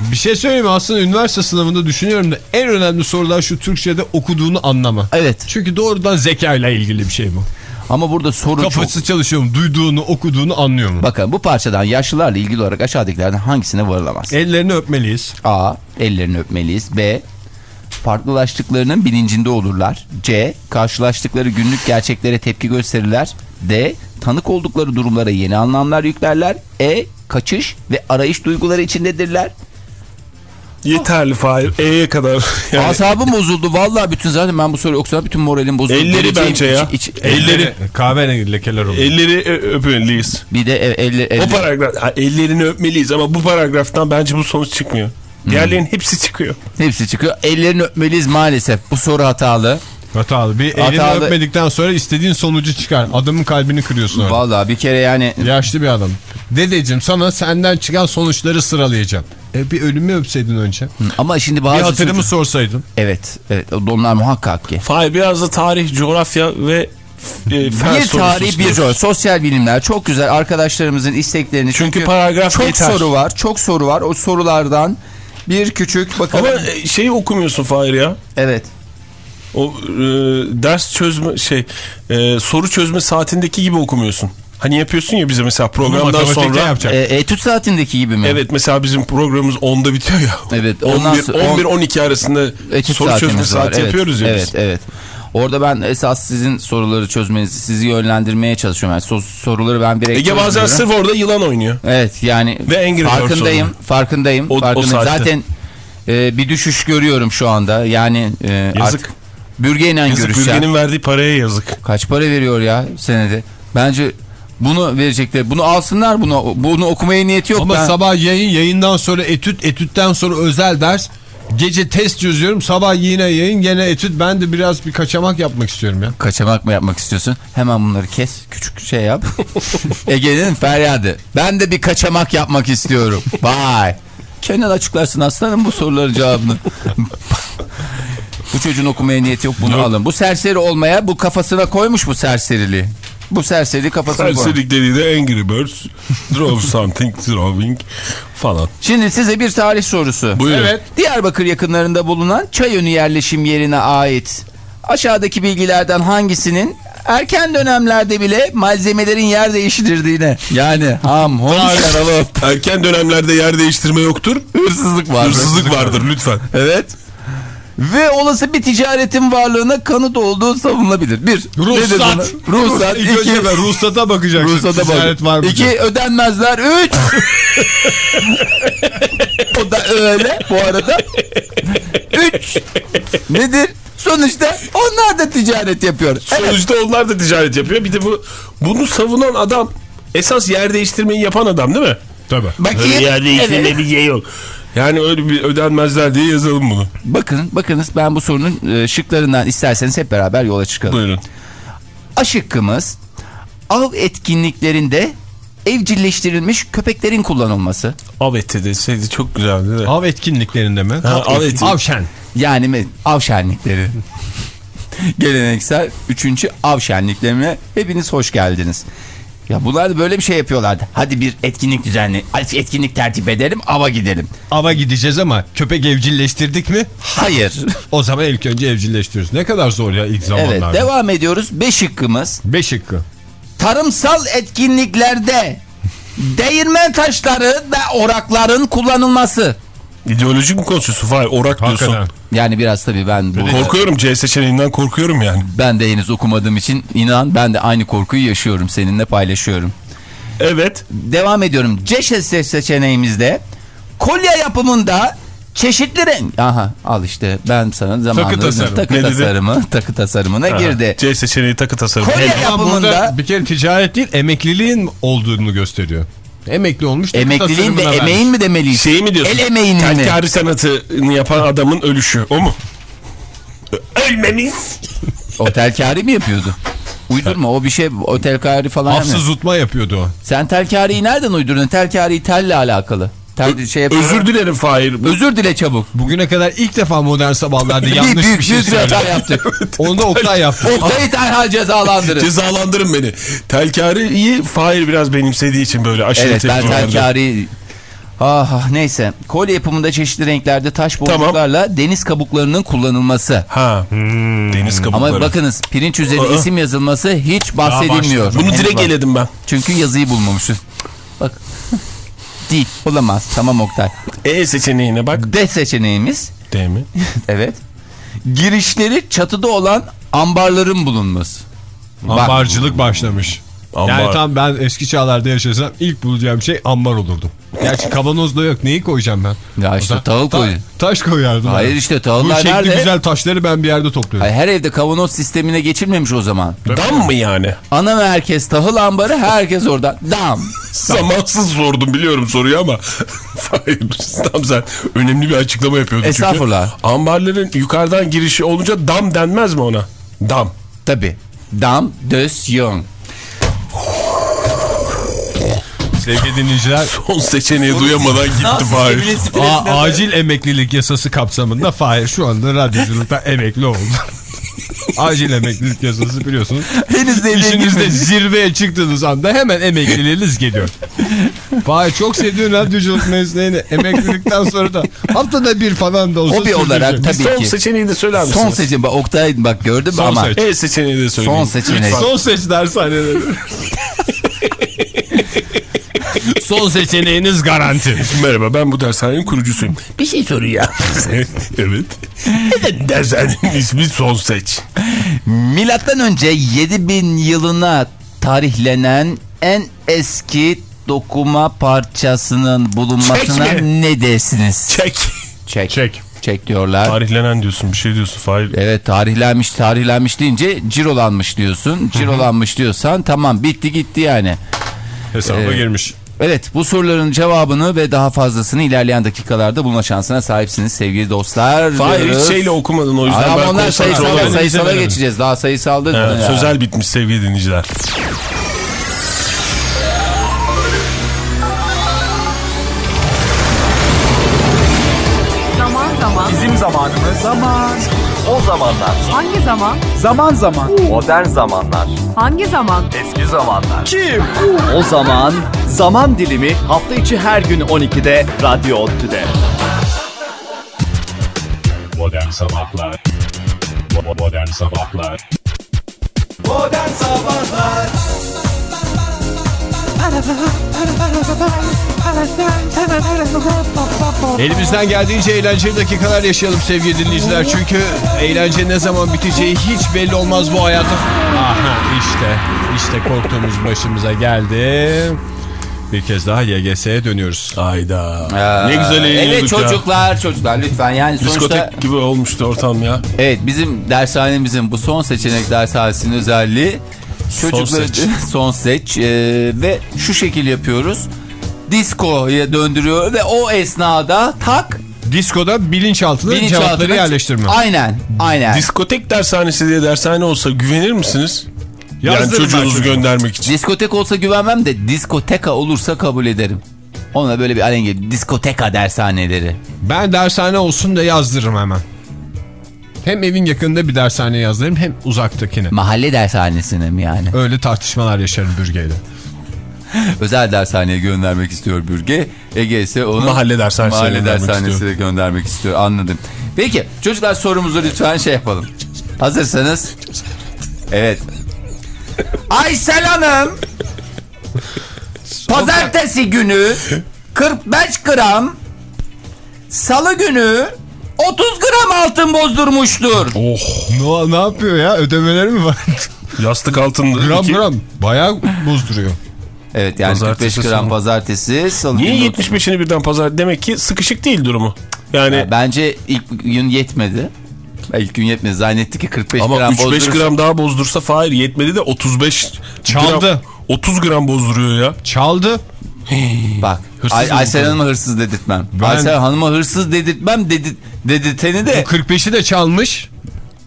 Bir şey söyleyeyim mi? Aslında üniversite sınavında düşünüyorum da en önemli sorular şu Türkçe'de okuduğunu anlama. Evet. Çünkü doğrudan zekayla ilgili bir şey bu. Ama burada soru Kafası çok... çalışıyor mu? Duyduğunu, okuduğunu anlıyor mu? Bakın bu parçadan yaşlılarla ilgili olarak aşağıdakilerden hangisine varılamaz? Ellerini öpmeliyiz. A. Ellerini öpmeliyiz. B. Farklılaştıklarının bilincinde olurlar. C. Karşılaştıkları günlük gerçeklere tepki gösterirler. D. Tanık oldukları durumlara yeni anlamlar yüklerler. E. Kaçış ve arayış duyguları içindedirler. Yeterli Fahir. E'ye kadar. Yani Asabım bozuldu. Vallahi bütün zaten ben bu soruyu okusam bütün moralim bozuldu. Elleri Geleceğim bence ya. iç- iç- Elleri. Kahverengi lekeler oluyor. elleri öpmeliyiz. Bir de e, elle, elle- O paragraf ha, ellerini öpmeliyiz ama bu paragraftan bence bu sonuç çıkmıyor. Diğerlerinin hepsi çıkıyor. hepsi çıkıyor. Ellerini öpmeliyiz maalesef. Bu soru hatalı. Hatalı. Bir elini Hatalı. öpmedikten sonra istediğin sonucu çıkar. Adamın kalbini kırıyorsun orada. Vallahi bir kere yani Yaşlı bir adam. Dedeciğim sana senden çıkan sonuçları sıralayacağım. E bir ölümü öpseydin önce. ama şimdi Bir bazı hatırımı çocuk- sorsaydın. Evet, evet. Onlar muhakkak ki. Fahir biraz da tarih, coğrafya ve e, bir tarih bir coğrafya. Sosyal bilimler çok güzel arkadaşlarımızın isteklerini. Çünkü paragraf çok yeter. soru var. Çok soru var. O sorulardan bir küçük bakalım. Ama e, şeyi okumuyorsun Fahir ya. Evet. O e, ders çözme şey e, soru çözme saatindeki gibi okumuyorsun. Hani yapıyorsun ya bize mesela programdan sonra. E, etüt saatindeki gibi mi? Evet mesela bizim programımız 10'da bitiyor ya. Evet, ondan 11 sonra- 11 12 arasında Etüt soru çözme saati Evet, yapıyoruz ya Evet, biz. evet. Orada ben esas sizin soruları çözmenizi, sizi yönlendirmeye çalışıyorum. Yani so- soruları ben bir Ege bazen sırf orada yılan oynuyor. Evet yani Ve Angry farkındayım. Farkındayım. O- o farkındayım. saatte. Zaten e, bir düşüş görüyorum şu anda. Yani e, Yazık. bürgeyle görüşeceğim. bürgenin verdiği paraya yazık. Kaç para veriyor ya senede? Bence bunu verecekler. Bunu alsınlar bunu. Bunu okumaya niyeti yok. Ama Ben- sabah yayın, yayından sonra etüt, etütten sonra özel ders. Gece test çözüyorum sabah yine yayın gene etüt ben de biraz bir kaçamak yapmak istiyorum ya. Kaçamak mı yapmak istiyorsun? Hemen bunları kes. Küçük şey yap. Ege'nin feryadı. Ben de bir kaçamak yapmak istiyorum. Vay. Kendin açıklarsın aslanım bu soruların cevabını. bu çocuğun okumaya niyeti yok bunu alın. Bu serseri olmaya bu kafasına koymuş bu serseriliği. Bu serseri kafasına koymuş. Serserikleri de Angry Birds, Draw Something, Drawing falan. Şimdi size bir tarih sorusu. Buyurun. Evet. Diyarbakır yakınlarında bulunan Çayönü yerleşim yerine ait aşağıdaki bilgilerden hangisinin erken dönemlerde bile malzemelerin yer değiştirdiğine yani ham, hom, şarabı, Erken dönemlerde yer değiştirme yoktur. hırsızlık var. Hırsızlık vardır lütfen. Evet. Ve olası bir ticaretin varlığına kanıt olduğu savunulabilir. Bir, Ruhsat. Ruhsat. İlk iki, önce ben ruhsata bakacaksın. ruhsata Ticaret bak. var mı? İki, ödenmezler. Üç. o da öyle bu arada. Üç. Nedir? Sonuçta onlar da ticaret yapıyor. Evet. Sonuçta onlar da ticaret yapıyor. Bir de bu bunu savunan adam esas yer değiştirmeyi yapan adam değil mi? Tabii. Bakayım. yer değiştirme Evet. bir şey yok. Yani öyle bir ödenmezler diye yazalım bunu. Bakın, bakınız ben bu sorunun e, şıklarından isterseniz hep beraber yola çıkalım. Buyurun. A şıkkımız av etkinliklerinde evcilleştirilmiş köpeklerin kullanılması. Av eti deseydi çok güzeldi. de. Av etkinliklerinde mi? Ha, av eti. Avşen. Yani mi? av şenlikleri. Geleneksel 3. av şenliklerine hepiniz hoş geldiniz. Ya bunlar da böyle bir şey yapıyorlardı. Hadi bir etkinlik düzenli, etkinlik tertip edelim, ava gidelim. Ava gideceğiz ama köpek evcilleştirdik mi? Hayır. O zaman ilk önce evcilleştiriyoruz. Ne kadar zor ya ilk evet, zamanlarda. devam ediyoruz. Beş şıkkımız. Beş şıkkı. Tarımsal etkinliklerde değirmen taşları ve orakların kullanılması. İdeolojik mi konuşuyorsun? Fahir orak diyorsun. Hakikaten. Yani biraz tabii ben bu Korkuyorum C seçeneğinden korkuyorum yani. ben de henüz okumadığım için inan ben de aynı korkuyu yaşıyorum seninle paylaşıyorum. Evet. Devam ediyorum. C se- seçeneğimizde kolye yapımında çeşitli renk. Aha al işte ben sana zamanında tasarım. takı Ne dedi? tasarımı, takı tasarımına girdi. C seçeneği takı tasarımı. Kolye yapımında burada bir kere ticaret değil emekliliğin olduğunu gösteriyor. Emekli olmuş. emekliliğin de tasarımına emeğin mi demeliyiz? Şeyi mi diyorsun? El emeğinin mi? Telkari sanatını yapan adamın ölüşü. O mu? Ölmemiş. Otelkari mi yapıyordu? Uydurma o bir şey otelkari falan Hafsız zutma yapıyordu o. Sen telkariyi nereden uydurdun? Telkari telle alakalı. Tel, şey yapıyor. Özür dilerim Fahir. Bu- Özür dile çabuk. Bugüne kadar ilk defa modern sabahlarda yanlış bir şey büyük bir hata söyledi. yaptık. Onu da Oktay yaptı. Oktay'ı derhal cezalandırın. Cezalandırın beni. Telkari'yi Fahir biraz benimsediği için böyle aşırı Evet ben tepki verdi. telkari... Ah ah, neyse. Kolye yapımında çeşitli renklerde taş boncuklarla deniz kabuklarının kullanılması. Ha. Deniz kabukları. Ama bakınız pirinç üzerine isim yazılması hiç bahsedilmiyor. Bunu direkt eledim ben. Çünkü yazıyı bulmamışız. Bak. Değil. Olamaz. Tamam Oktay. E seçeneğine bak. D seçeneğimiz. D mi? Evet. Girişleri çatıda olan ambarların bulunması. Bak, Ambarcılık başlamış. Ambar. Yani tam ben eski çağlarda yaşasam ilk bulacağım şey ambar olurdu. Gerçi kavanozda yok neyi koyacağım ben? Ya işte tahıl ta- koy. Taş koyardım. Hayır ben. işte Bu tahıllar şekli nerede? güzel taşları ben bir yerde topluyorum. Hayır, her evde kavanoz sistemine geçilmemiş o zaman. Dam mı yani? Ana merkez tahıl ambarı herkes orada. Dam. Zamansız sordum biliyorum soruyu ama Fahir tam sen önemli bir açıklama yapıyordun çünkü. Estağfurullah. Ambarların yukarıdan girişi olunca dam denmez mi ona? Dam. Tabi. Dam des Jong. Sevgili dinleyiciler Son seçeneği duyamadan gitti Fahir. a- acil emeklilik yasası kapsamında Fahir şu anda radyoculukta emekli oldu. acil emeklilik yasası biliyorsunuz. Henüz devreye İşinizde zirveye çıktığınız anda hemen emekliliğiniz geliyor. Fahir çok sevdiğin radyoculuk mesleğini emeklilikten sonra da haftada bir falan da olsa Hobi olarak tabii Son ki. seçeneği de söyler misiniz? Son seçim. Bak Oktay bak gördün mü Son ama. seç. E seçeneği de söyleyin. Son seçenek. Son seç dershaneleri. Son seçeneğiniz garanti. Merhaba ben bu dershanenin kurucusuyum. Bir şey ya. evet. Neden dershanenin ismi son seç? Milattan önce 7000 yılına tarihlenen en eski dokuma parçasının bulunmasına Çek ne dersiniz? Çek. Çek. Çek. Çek diyorlar. Tarihlenen diyorsun bir şey diyorsun Fahir. Evet tarihlenmiş tarihlenmiş deyince cirolanmış diyorsun. Cirolanmış diyorsan tamam bitti gitti yani. Hesaba Ee, girmiş. Evet bu soruların cevabını ve daha fazlasını ilerleyen dakikalarda bulma şansına sahipsiniz sevgili dostlar. Fahir hiç şeyle okumadın o yüzden Ay, ama ben onlar sayısala, sayısala geçeceğiz. Daha sayısalda. Evet, Ya. sözel bitmiş sevgili dinleyiciler. Zaman zaman. Bizim zamanımız zaman. O zamanlar. Hangi zaman? Zaman zaman. Modern zamanlar. Hangi zaman? Eski zamanlar. Kim? O zaman zaman dilimi hafta içi her gün 12'de Radyo Ottu'da. Modern Sabahlar Bo- Modern Sabahlar Modern Sabahlar Elimizden geldiğince eğlenceli dakikalar yaşayalım sevgili dinleyiciler. Çünkü eğlence ne zaman biteceği hiç belli olmaz bu hayatta. Aha işte işte korktuğumuz başımıza geldi. Bir kez daha YGS'ye dönüyoruz. Hayda. Aa, ne güzel eğleniyorduk Evet ya. çocuklar çocuklar lütfen yani sonuçta Diskotek gibi olmuştu ortam ya. evet bizim dershanemizin bu son seçenek dershanesinin özelliği çocukları seç. son seç e, ve şu şekil yapıyoruz. Diskoya döndürüyor ve o esnada tak Diskoda bilinçaltına bilinçaltına cevapları yerleştirme. Aynen aynen. Diskotek dershanesi diye dershane olsa güvenir misiniz? yani çocuğunuzu göndermek için. Diskotek olsa güvenmem de diskoteka olursa kabul ederim. Ona böyle bir alenge diskoteka dershaneleri. Ben dershane olsun da yazdırırım hemen. Hem evin yakınında bir dershane yazdırırım hem uzaktakine. Mahalle dershanesine mi yani? Öyle tartışmalar yaşarım bürgeyle. Özel dershaneye göndermek istiyor Bürge. Ege ise onu Mahalle dershanesine mahalle göndermek dershanesine göndermek istiyor. Anladım. Peki çocuklar sorumuzu lütfen şey yapalım. Hazırsanız. Evet. Aysel Hanım. Pazartesi günü 45 gram Salı günü 30 gram altın bozdurmuştur. Oh Ne, ne yapıyor ya? Ödemeleri mi var? yastık altında. gram iki- gram. Bayağı bozduruyor. Evet yani Pazartesi 45 gram salı. pazartesi salı Niye günü 30 75'ini birden pazar? Demek ki sıkışık değil durumu. Yani Ya Bence ilk gün yetmedi. İlk gün yetmedi. Zannetti ki 45 ama gram 3-5 bozdurursa- gram daha bozdursa Fahir yetmedi de 35 Çaldı. gram, 30 gram bozduruyor ya. Çaldı. Bak Ay, Aysel bu? Hanım'a hırsız dedirtmem. Ben- Aysel Hanım'a hırsız dedirtmem dedi, dedirteni de O 45'i de çalmış.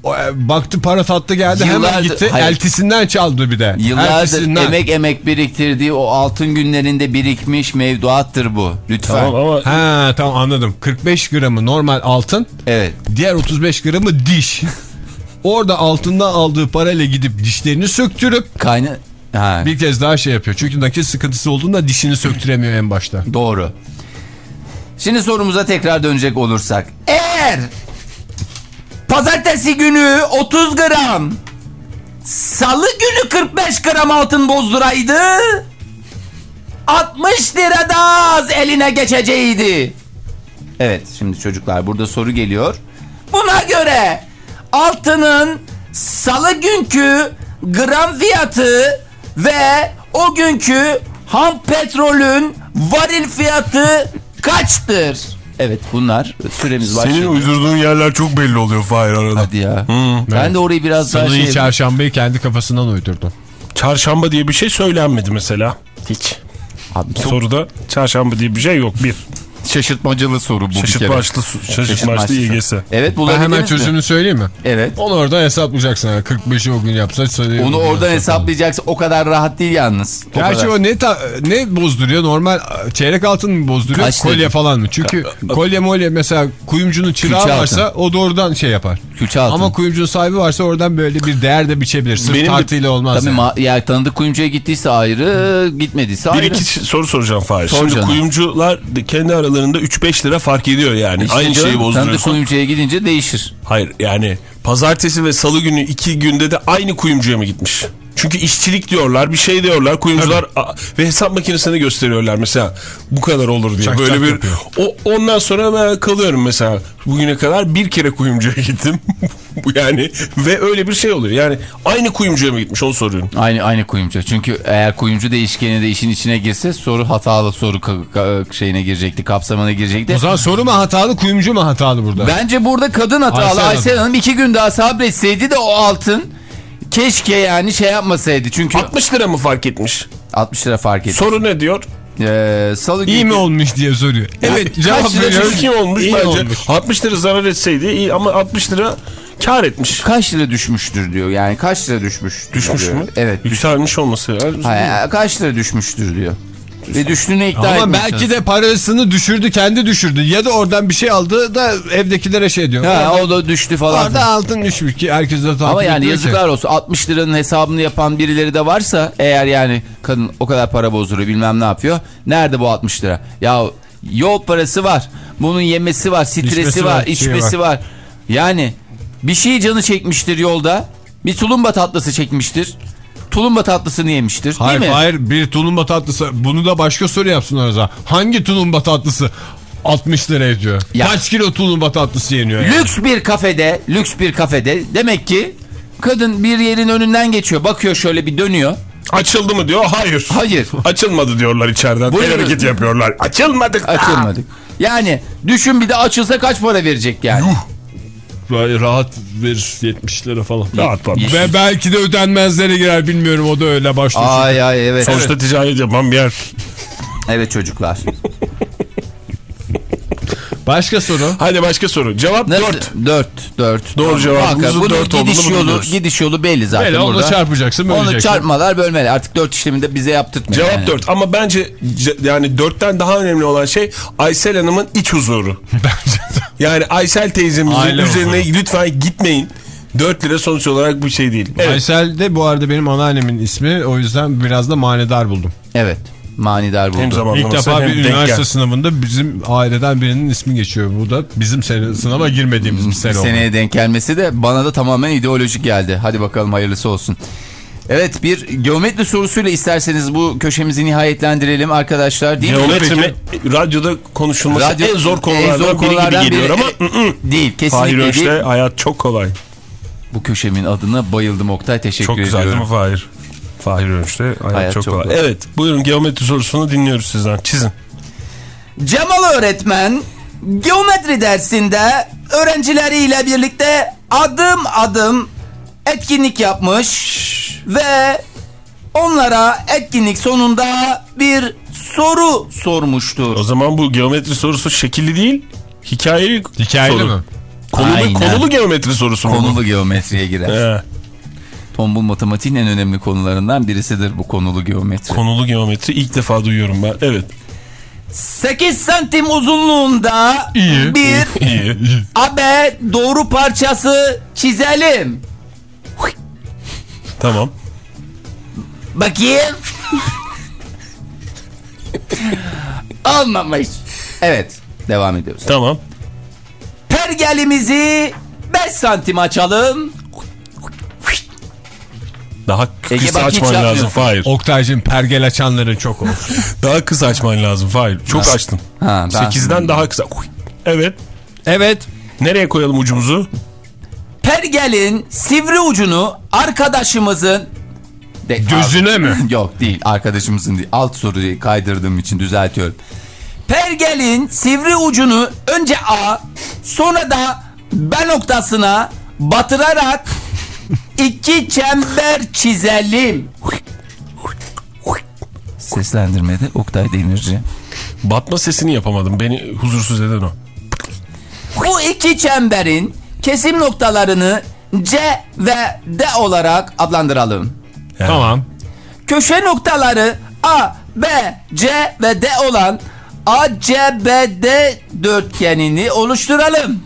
O, e, baktı para tatlı geldi hemen Yıllardır- gitti. Hayır. Eltisinden çaldı bir de. yıllardır Eltisinden. emek emek biriktirdiği o altın günlerinde birikmiş mevduattır bu. Lütfen. Tamam ama Ha tamam anladım. 45 gramı normal altın. Evet. Diğer 35 gramı diş. Orada altından aldığı parayla gidip dişlerini söktürüp Kayna... Ha, bir kez daha şey yapıyor. Çünkü nakit sıkıntısı olduğunda dişini söktüremiyor en başta. Doğru. Şimdi sorumuza tekrar dönecek olursak. Eğer pazartesi günü 30 gram salı günü 45 gram altın bozduraydı 60 lira da az eline geçeceğiydi. Evet şimdi çocuklar burada soru geliyor. Buna göre altının salı günkü gram fiyatı ve o günkü ham petrolün varil fiyatı kaçtır? Evet bunlar süremiz başladı. senin uydurduğun yerler çok belli oluyor Fahir arada. Hadi ya. ben de orayı biraz daha Salıyı şey... çarşambayı kendi kafasından uydurdu. Çarşamba diye bir şey söylenmedi mesela. Hiç. Abi, çok Soruda çarşamba diye bir şey yok. Bir. Şaşırtmacalı soru bu bir kere. Şaşırtmaçlı, şaşırtmaçlı soru. Evet Ben hemen mi? çözümünü söyleyeyim mi? Evet. Onu orada hesaplayacaksın. Yani 45'i o gün yapsa Onu oradan hesaplayacaksın. O kadar rahat değil yalnız. O Gerçi kadar. o ne ta- ne bozduruyor? Normal çeyrek altın mı bozduruyor? Kaç kolye dedi? falan mı? Çünkü kolye molye mesela kuyumcunun çırağı varsa o doğrudan şey yapar. Külçe altın. Ama kuyumcunun sahibi varsa oradan böyle bir değer de biçebilir. Sırf Benim de- tartıyla olmaz. Tabii yani. ma- ya tanıdık kuyumcuya gittiyse ayrı, gitmediyse Bir ayrı. iki soru soracağım Fahir. Sor Şimdi canım. kuyumcular kendi aralarında 3-5 lira fark ediyor yani. İşte Aynı diyorum, şeyi Tanıdık bozduruyorsun. kuyumcuya gidince değişir. Hayır yani pazartesi ve salı günü iki günde de aynı kuyumcuya mı gitmiş? Çünkü işçilik diyorlar bir şey diyorlar kuyumcular a- ve hesap makinesini gösteriyorlar mesela bu kadar olur diye Çak böyle çak bir yapıyor. o ondan sonra ben kalıyorum mesela bugüne kadar bir kere kuyumcuya gittim yani ve öyle bir şey oluyor yani aynı kuyumcuya mı gitmiş onu soruyorum. Aynı aynı kuyumcu. Çünkü eğer kuyumcu değişkeni de işin içine girse soru hatalı soru şeyine girecekti, kapsamına girecekti. O zaman soru mu hatalı kuyumcu mu hatalı burada? Bence burada kadın hatalı. Aysel Hanım. Aysel Hanım iki gün daha sabretseydi de o altın keşke yani şey yapmasaydı. Çünkü 60 lira mı fark etmiş? 60 lira fark etti. Soru ne diyor? Ee, salı günü. İyi mi olmuş diye soruyor. Evet cevap Kaç lira veriyorum. iyi olmuş İyi bence. olmuş. 60 lira zarar etseydi iyi ama 60 lira kar etmiş. Kaç lira düşmüştür diyor. Yani kaç lira düşmüştür Düşmüş diyor. mü? Evet. Yükselmiş olması lazım. Hayır, kaç lira düşmüştür diyor. Ve düştüğüne ikna Ama belki de parasını düşürdü kendi düşürdü. Ya da oradan bir şey aldı da evdekilere şey diyor. Ha, Orada- o da düştü falan. Orada altın düşmüş ki herkes de Ama yani ediyor ki. yazıklar olsun 60 liranın hesabını yapan birileri de varsa eğer yani kadın o kadar para bozduruyor bilmem ne yapıyor. Nerede bu 60 lira? Ya yol parası var. Bunun yemesi var, stresi İçmesi var, var, şeyi içmesi var. Yani bir şey canı çekmiştir yolda. Bir tulumba tatlısı çekmiştir. Tulumba tatlısını yemiştir. Hayır değil mi? hayır bir tulumba tatlısı. Bunu da başka soru yapsınlar o zaman. Hangi tulumba tatlısı 60 lira ediyor? Ya. Kaç kilo tulumba tatlısı yeniyor yani? Lüks bir kafede, lüks bir kafede demek ki kadın bir yerin önünden geçiyor. Bakıyor şöyle bir dönüyor. Açıldı mı diyor. Hayır. Hayır. Açılmadı diyorlar içeriden. Buyurun. El hareket yapıyorlar. Açılmadık. Açılmadık. Yani düşün bir de açılsa kaç para verecek yani? Rahat verir 70 lira falan. Rahat var. Ve belki de ödenmezlere girer bilmiyorum o da öyle başlıyor. Ay ay evet. Sonuçta ticaret yapan bir yer. Evet çocuklar. Başka soru. Hadi başka soru. Cevap Nasıl? 4. 4. 4. Doğru cevabımızın Bunun dört olduğunu gidiş yolu, biliyoruz. gidiş yolu belli zaten onu burada. çarpacaksın Onu böleceksin. çarpmalar bölmeler. Artık 4 işleminde bize yaptırtmıyor. Cevap yani. 4 ama bence ce- yani 4'ten daha önemli olan şey Aysel Hanım'ın iç huzuru. Bence. Yani Aysel teyzemizin Aile üzerine huzuru. lütfen gitmeyin. 4 lira sonuç olarak bir şey değil. Evet. Aysel de bu arada benim anneannemin ismi. O yüzden biraz da manidar buldum. Evet. Manidar buldu. Hem zamanlaması İlk defa bir üniversite gel. sınavında bizim aileden birinin ismi geçiyor. Bu da bizim sene, sınava girmediğimiz bir Bir sene oldu. seneye denk gelmesi de bana da tamamen ideolojik geldi. Hadi bakalım hayırlısı olsun. Evet bir geometri sorusuyla isterseniz bu köşemizi nihayetlendirelim arkadaşlar. Değil? Geometri mi? Radyoda konuşulması Radyo- en zor en konulardan, zor konulardan biri gibi geliyor biri. ama. Değil Fahir kesinlikle Önç'te değil. hayat çok kolay. Bu köşemin adına bayıldım Oktay teşekkür Çok güzel ediyorum. değil mi Fahir? Fahir Önç'te hayat, Hayat çok, çok kolay. kolay. Evet buyurun geometri sorusunu dinliyoruz sizden. Çizin. Cemal öğretmen geometri dersinde öğrencileriyle birlikte adım adım etkinlik yapmış ve onlara etkinlik sonunda bir soru sormuştur. O zaman bu geometri sorusu şekilli değil, hikayeli Hikayeli soru. mi? Konulu, Aynen. konulu geometri sorusu mu? bu? Konulu geometriye girer. He, Tombul matematiğin en önemli konularından birisidir bu konulu geometri. konulu geometri ilk defa duyuyorum ben. Evet. 8 santim uzunluğunda İyi. bir İyi. AB doğru parçası çizelim. Tamam. Bakayım. Olmamış. Evet. Devam ediyoruz. Tamam. Pergelimizi 5 santim açalım. Daha Ege kısa bak hiç açman yapmıyor. lazım Fahir. Oktay'cım pergel açanların çok olsun. Daha kısa açman lazım Fahir. Çok açtın. Ha, ben- 8'den daha kısa. Evet. evet. Nereye koyalım ucumuzu? Pergelin sivri ucunu arkadaşımızın De- Gözüne mi? Yok değil arkadaşımızın değil. Alt soruyu kaydırdığım için düzeltiyorum. Pergelin sivri ucunu önce A sonra da B noktasına batırarak iki çember çizelim. Seslendirmede Oktay Demirci. Batma sesini yapamadım. Beni huzursuz eden o. Bu iki çemberin kesim noktalarını C ve D olarak adlandıralım. Tamam. Köşe noktaları A, B, C ve D olan ACBD dörtgenini oluşturalım.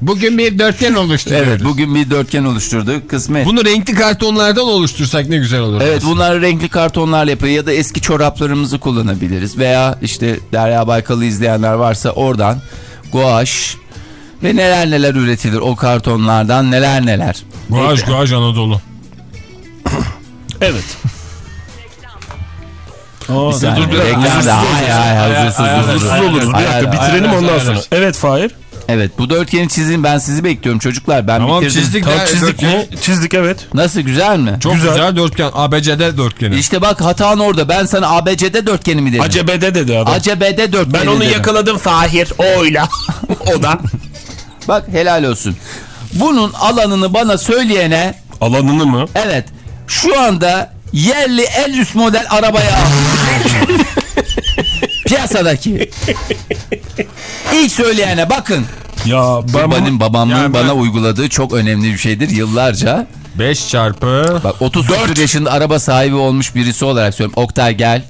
Bugün bir dörtgen oluşturuyoruz. Evet bugün bir dörtgen oluşturduk kısmet. Bunu renkli kartonlardan oluştursak ne güzel olur. Evet bunlar renkli kartonlarla yapıyor ya da eski çoraplarımızı kullanabiliriz. Veya işte Derya Baykal'ı izleyenler varsa oradan guaş ve neler neler üretilir o kartonlardan neler neler. Guaj Guaj Anadolu. Evet. Bir saniye, dur, dur. reklamda hay hay hay huzursuz huzursuz. Oluruz. Bir dakika bitirelim ondan sonra. Evet Fahir. Evet bu dörtgeni çizin ben sizi bekliyorum çocuklar ben Tamam bitirdim. çizdik. Tamam çizdik mi? Çizdik evet. Nasıl güzel mi? Çok Güzel. güzel, dörtgen. ABCD dörtgeni. İşte bak hatan orada ben sana ABCD dörtgeni mi dedim? Acebede dedi adam. ACBD dörtgeni ben onu dedim. yakaladım Fahir. Oyla. o da. Bak helal olsun. Bunun alanını bana söyleyene Alanını mı? evet şu anda yerli el üst model arabaya al. Piyasadaki. İlk söyleyene bakın. Ya ben Benim babamın Yani ben- bana uyguladığı çok önemli bir şeydir yıllarca. 5 çarpı Bak 30 küsur yaşında araba sahibi olmuş birisi olarak söylüyorum. Oktay gel.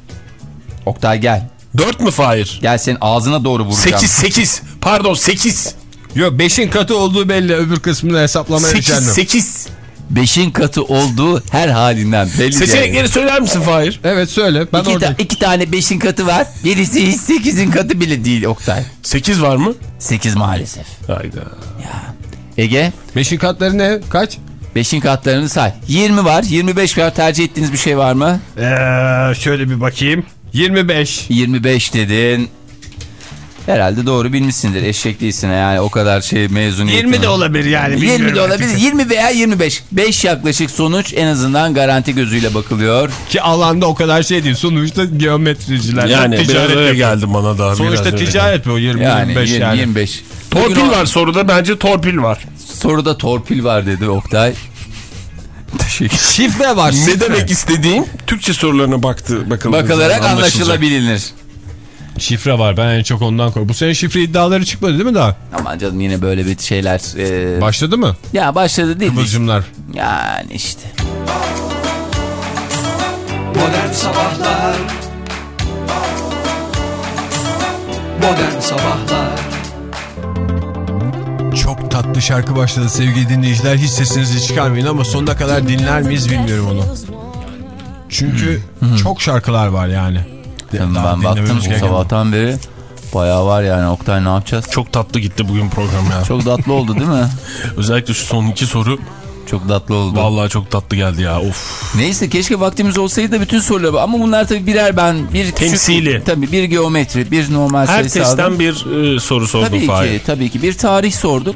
Oktay gel. 4 mü Fahir? Gel senin ağzına doğru vuracağım. 8 8. Pardon 8. Yok 5'in katı olduğu belli öbür kısmını hesaplamaya 8 geçerim. 8. Beşin katı olduğu her halinden belli. Seçenekleri yani. söyler misin Fahir? Evet söyle ben İki, orada. ta- iki tane beşin katı var. Birisi hiç sekizin katı bile değil Oktay. 8 var mı? Sekiz maalesef. Hayda. Ege 5'in katları ne? Kaç? beşin katlarını say. 20 var 25 var tercih ettiğiniz bir şey var mı? Ee, şöyle bir bakayım. 25. 25 dedin. Herhalde doğru bilmişsindir. Eşek değilsin yani o kadar şey mezuniyet. 20 de olabilir yani. 20 de olabilir. artık. 20 veya 25. 5 yaklaşık sonuç en azından garanti gözüyle bakılıyor. Ki alanda o kadar şey değil. Sonuçta geometriciler. Yani biraz ticaret öyle yapıyor. geldi bana da. Sonuçta biraz öyle ticaret bu 20 Yani 25 20, yani. 25. Torpil Bugün o- var soruda bence torpil var. Soruda torpil var dedi Oktay. Teşekkür Şifre var. Ne şifre. demek istediğim Türkçe sorularına baktı bakıldığı Bakılarak anlaşılabilir. Şifre var. Ben en çok ondan korkuyorum. Bu sene şifre iddiaları çıkmadı değil mi daha? Aman canım yine böyle bir şeyler. e, Başladı mı? ya başladı değil mi? Kıvılcımlar. Yani işte. Modern Sabahlar Modern Sabahlar Çok tatlı şarkı başladı sevgili dinleyiciler. Hiç sesinizi çıkarmayın ama sonuna kadar dinler miyiz bilmiyorum onu. Çünkü çok şarkılar var yani. Daha ben baktım gereken- sabahtan beri. Bayağı var yani Oktay ne yapacağız? Çok, tatlı gitti bugün program ya. çok tatlı oldu değil mi? Özellikle şu son iki soru Çok tatlı oldu. vallahi çok tatlı geldi ya. Of. Neyse keşke vaktimiz olsaydı da bütün soruları ama bunlar tabii birer ben bir küçük, Temsili. tabii bir geometri bir normal Her sayısal. testten bir e, soru sordum tabii ki tabii ki bir tarih sorduk.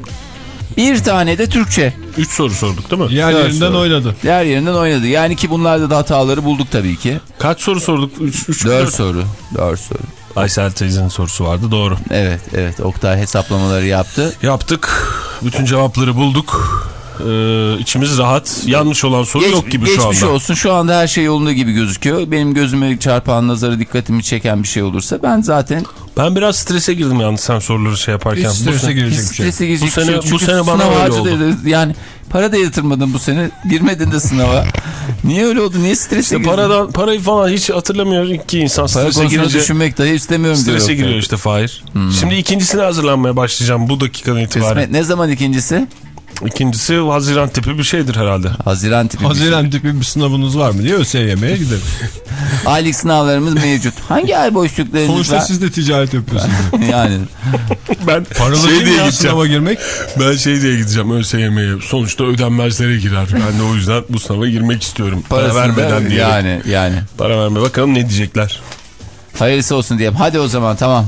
Bir tane de Türkçe. Üç soru sorduk değil mi? Yerlerinden oynadı. Diğer yerinden oynadı. Yani ki bunlarda da hataları bulduk tabii ki. Kaç soru sorduk? Üç, üç, Dört dört. soru. Dört soru. Aysel teyzenin sorusu vardı doğru. Evet evet Oktay hesaplamaları yaptı. Yaptık. Bütün cevapları bulduk. Ee, içimiz rahat. Yanlış olan soru Geç- yok gibi şu geçmiş anda. olsun. Şu anda her şey yolunda gibi gözüküyor. Benim gözüme çarpan nazarı dikkatimi çeken bir şey olursa ben zaten Ben biraz strese girdim yalnız sen soruları şey yaparken. Hiç strese girecek bir şey. strese girecek Bu şey sene- yok. bu sene bana öyle oldu. da- Yani para da yatırmadın bu sene. Girmedin de sınava. Niye öyle oldu? Niye strese İşte girdin? paradan, parayı falan hiç hatırlamıyor ki insan Para strese konusunda girince. düşünmek dahi istemiyorum diyor. Strese giriyor işte Fahir. Şimdi ikincisine hazırlanmaya başlayacağım bu dakikadan itibaren. Kısmet ne zaman ikincisi? İkincisi Haziran tipi bir şeydir herhalde. Haziran tipi. bir şey. Haziran tipi bir sınavınız var mı diye ÖSYM'ye gidelim. Aylık sınavlarımız mevcut. Hangi ay boşluklarınız Sonuçta var? siz de ticaret yapıyorsunuz. yani Ben Paralı şey diye sınava girmek? Ben şey diye gideceğim ÖSYM'ye. Sonuçta ödenmezlere girer. Ben de o yüzden bu sınava girmek istiyorum. Para parasını da- vermeden diye. Yani yani. Para verme. Bakalım ne diyecekler. Hayırlısı olsun diyeyim. Hadi o zaman tamam.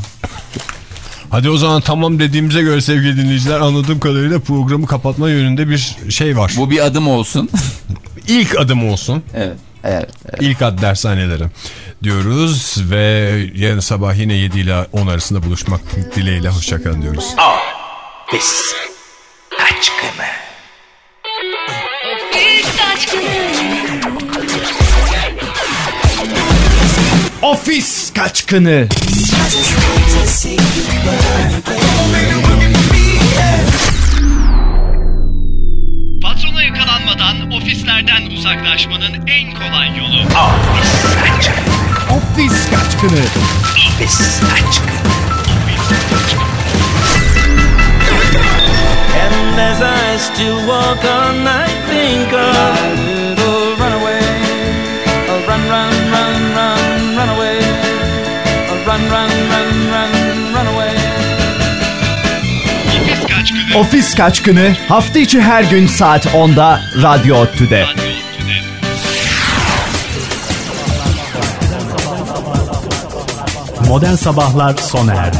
Hadi o zaman tamam dediğimize göre sevgili dinleyiciler anladığım kadarıyla programı kapatma yönünde bir şey var. Bu bir adım olsun. ilk adım olsun. evet. Evet. İlk ad dershaneleri diyoruz ve yarın sabah yine 7 ile 10 arasında buluşmak dileğiyle hoşçakalın diyoruz. Ofis kaçkını. Patrona yakalanmadan ofislerden uzaklaşmanın en kolay yolu. Ofis kaçkını. And as I still walk on I think of my little runaway A run, run, run, run, run away A run, run, kaçkını. Ofis kaçkını hafta içi her gün saat 10'da Radyo Tüde. Modern Sabahlar sona erdi.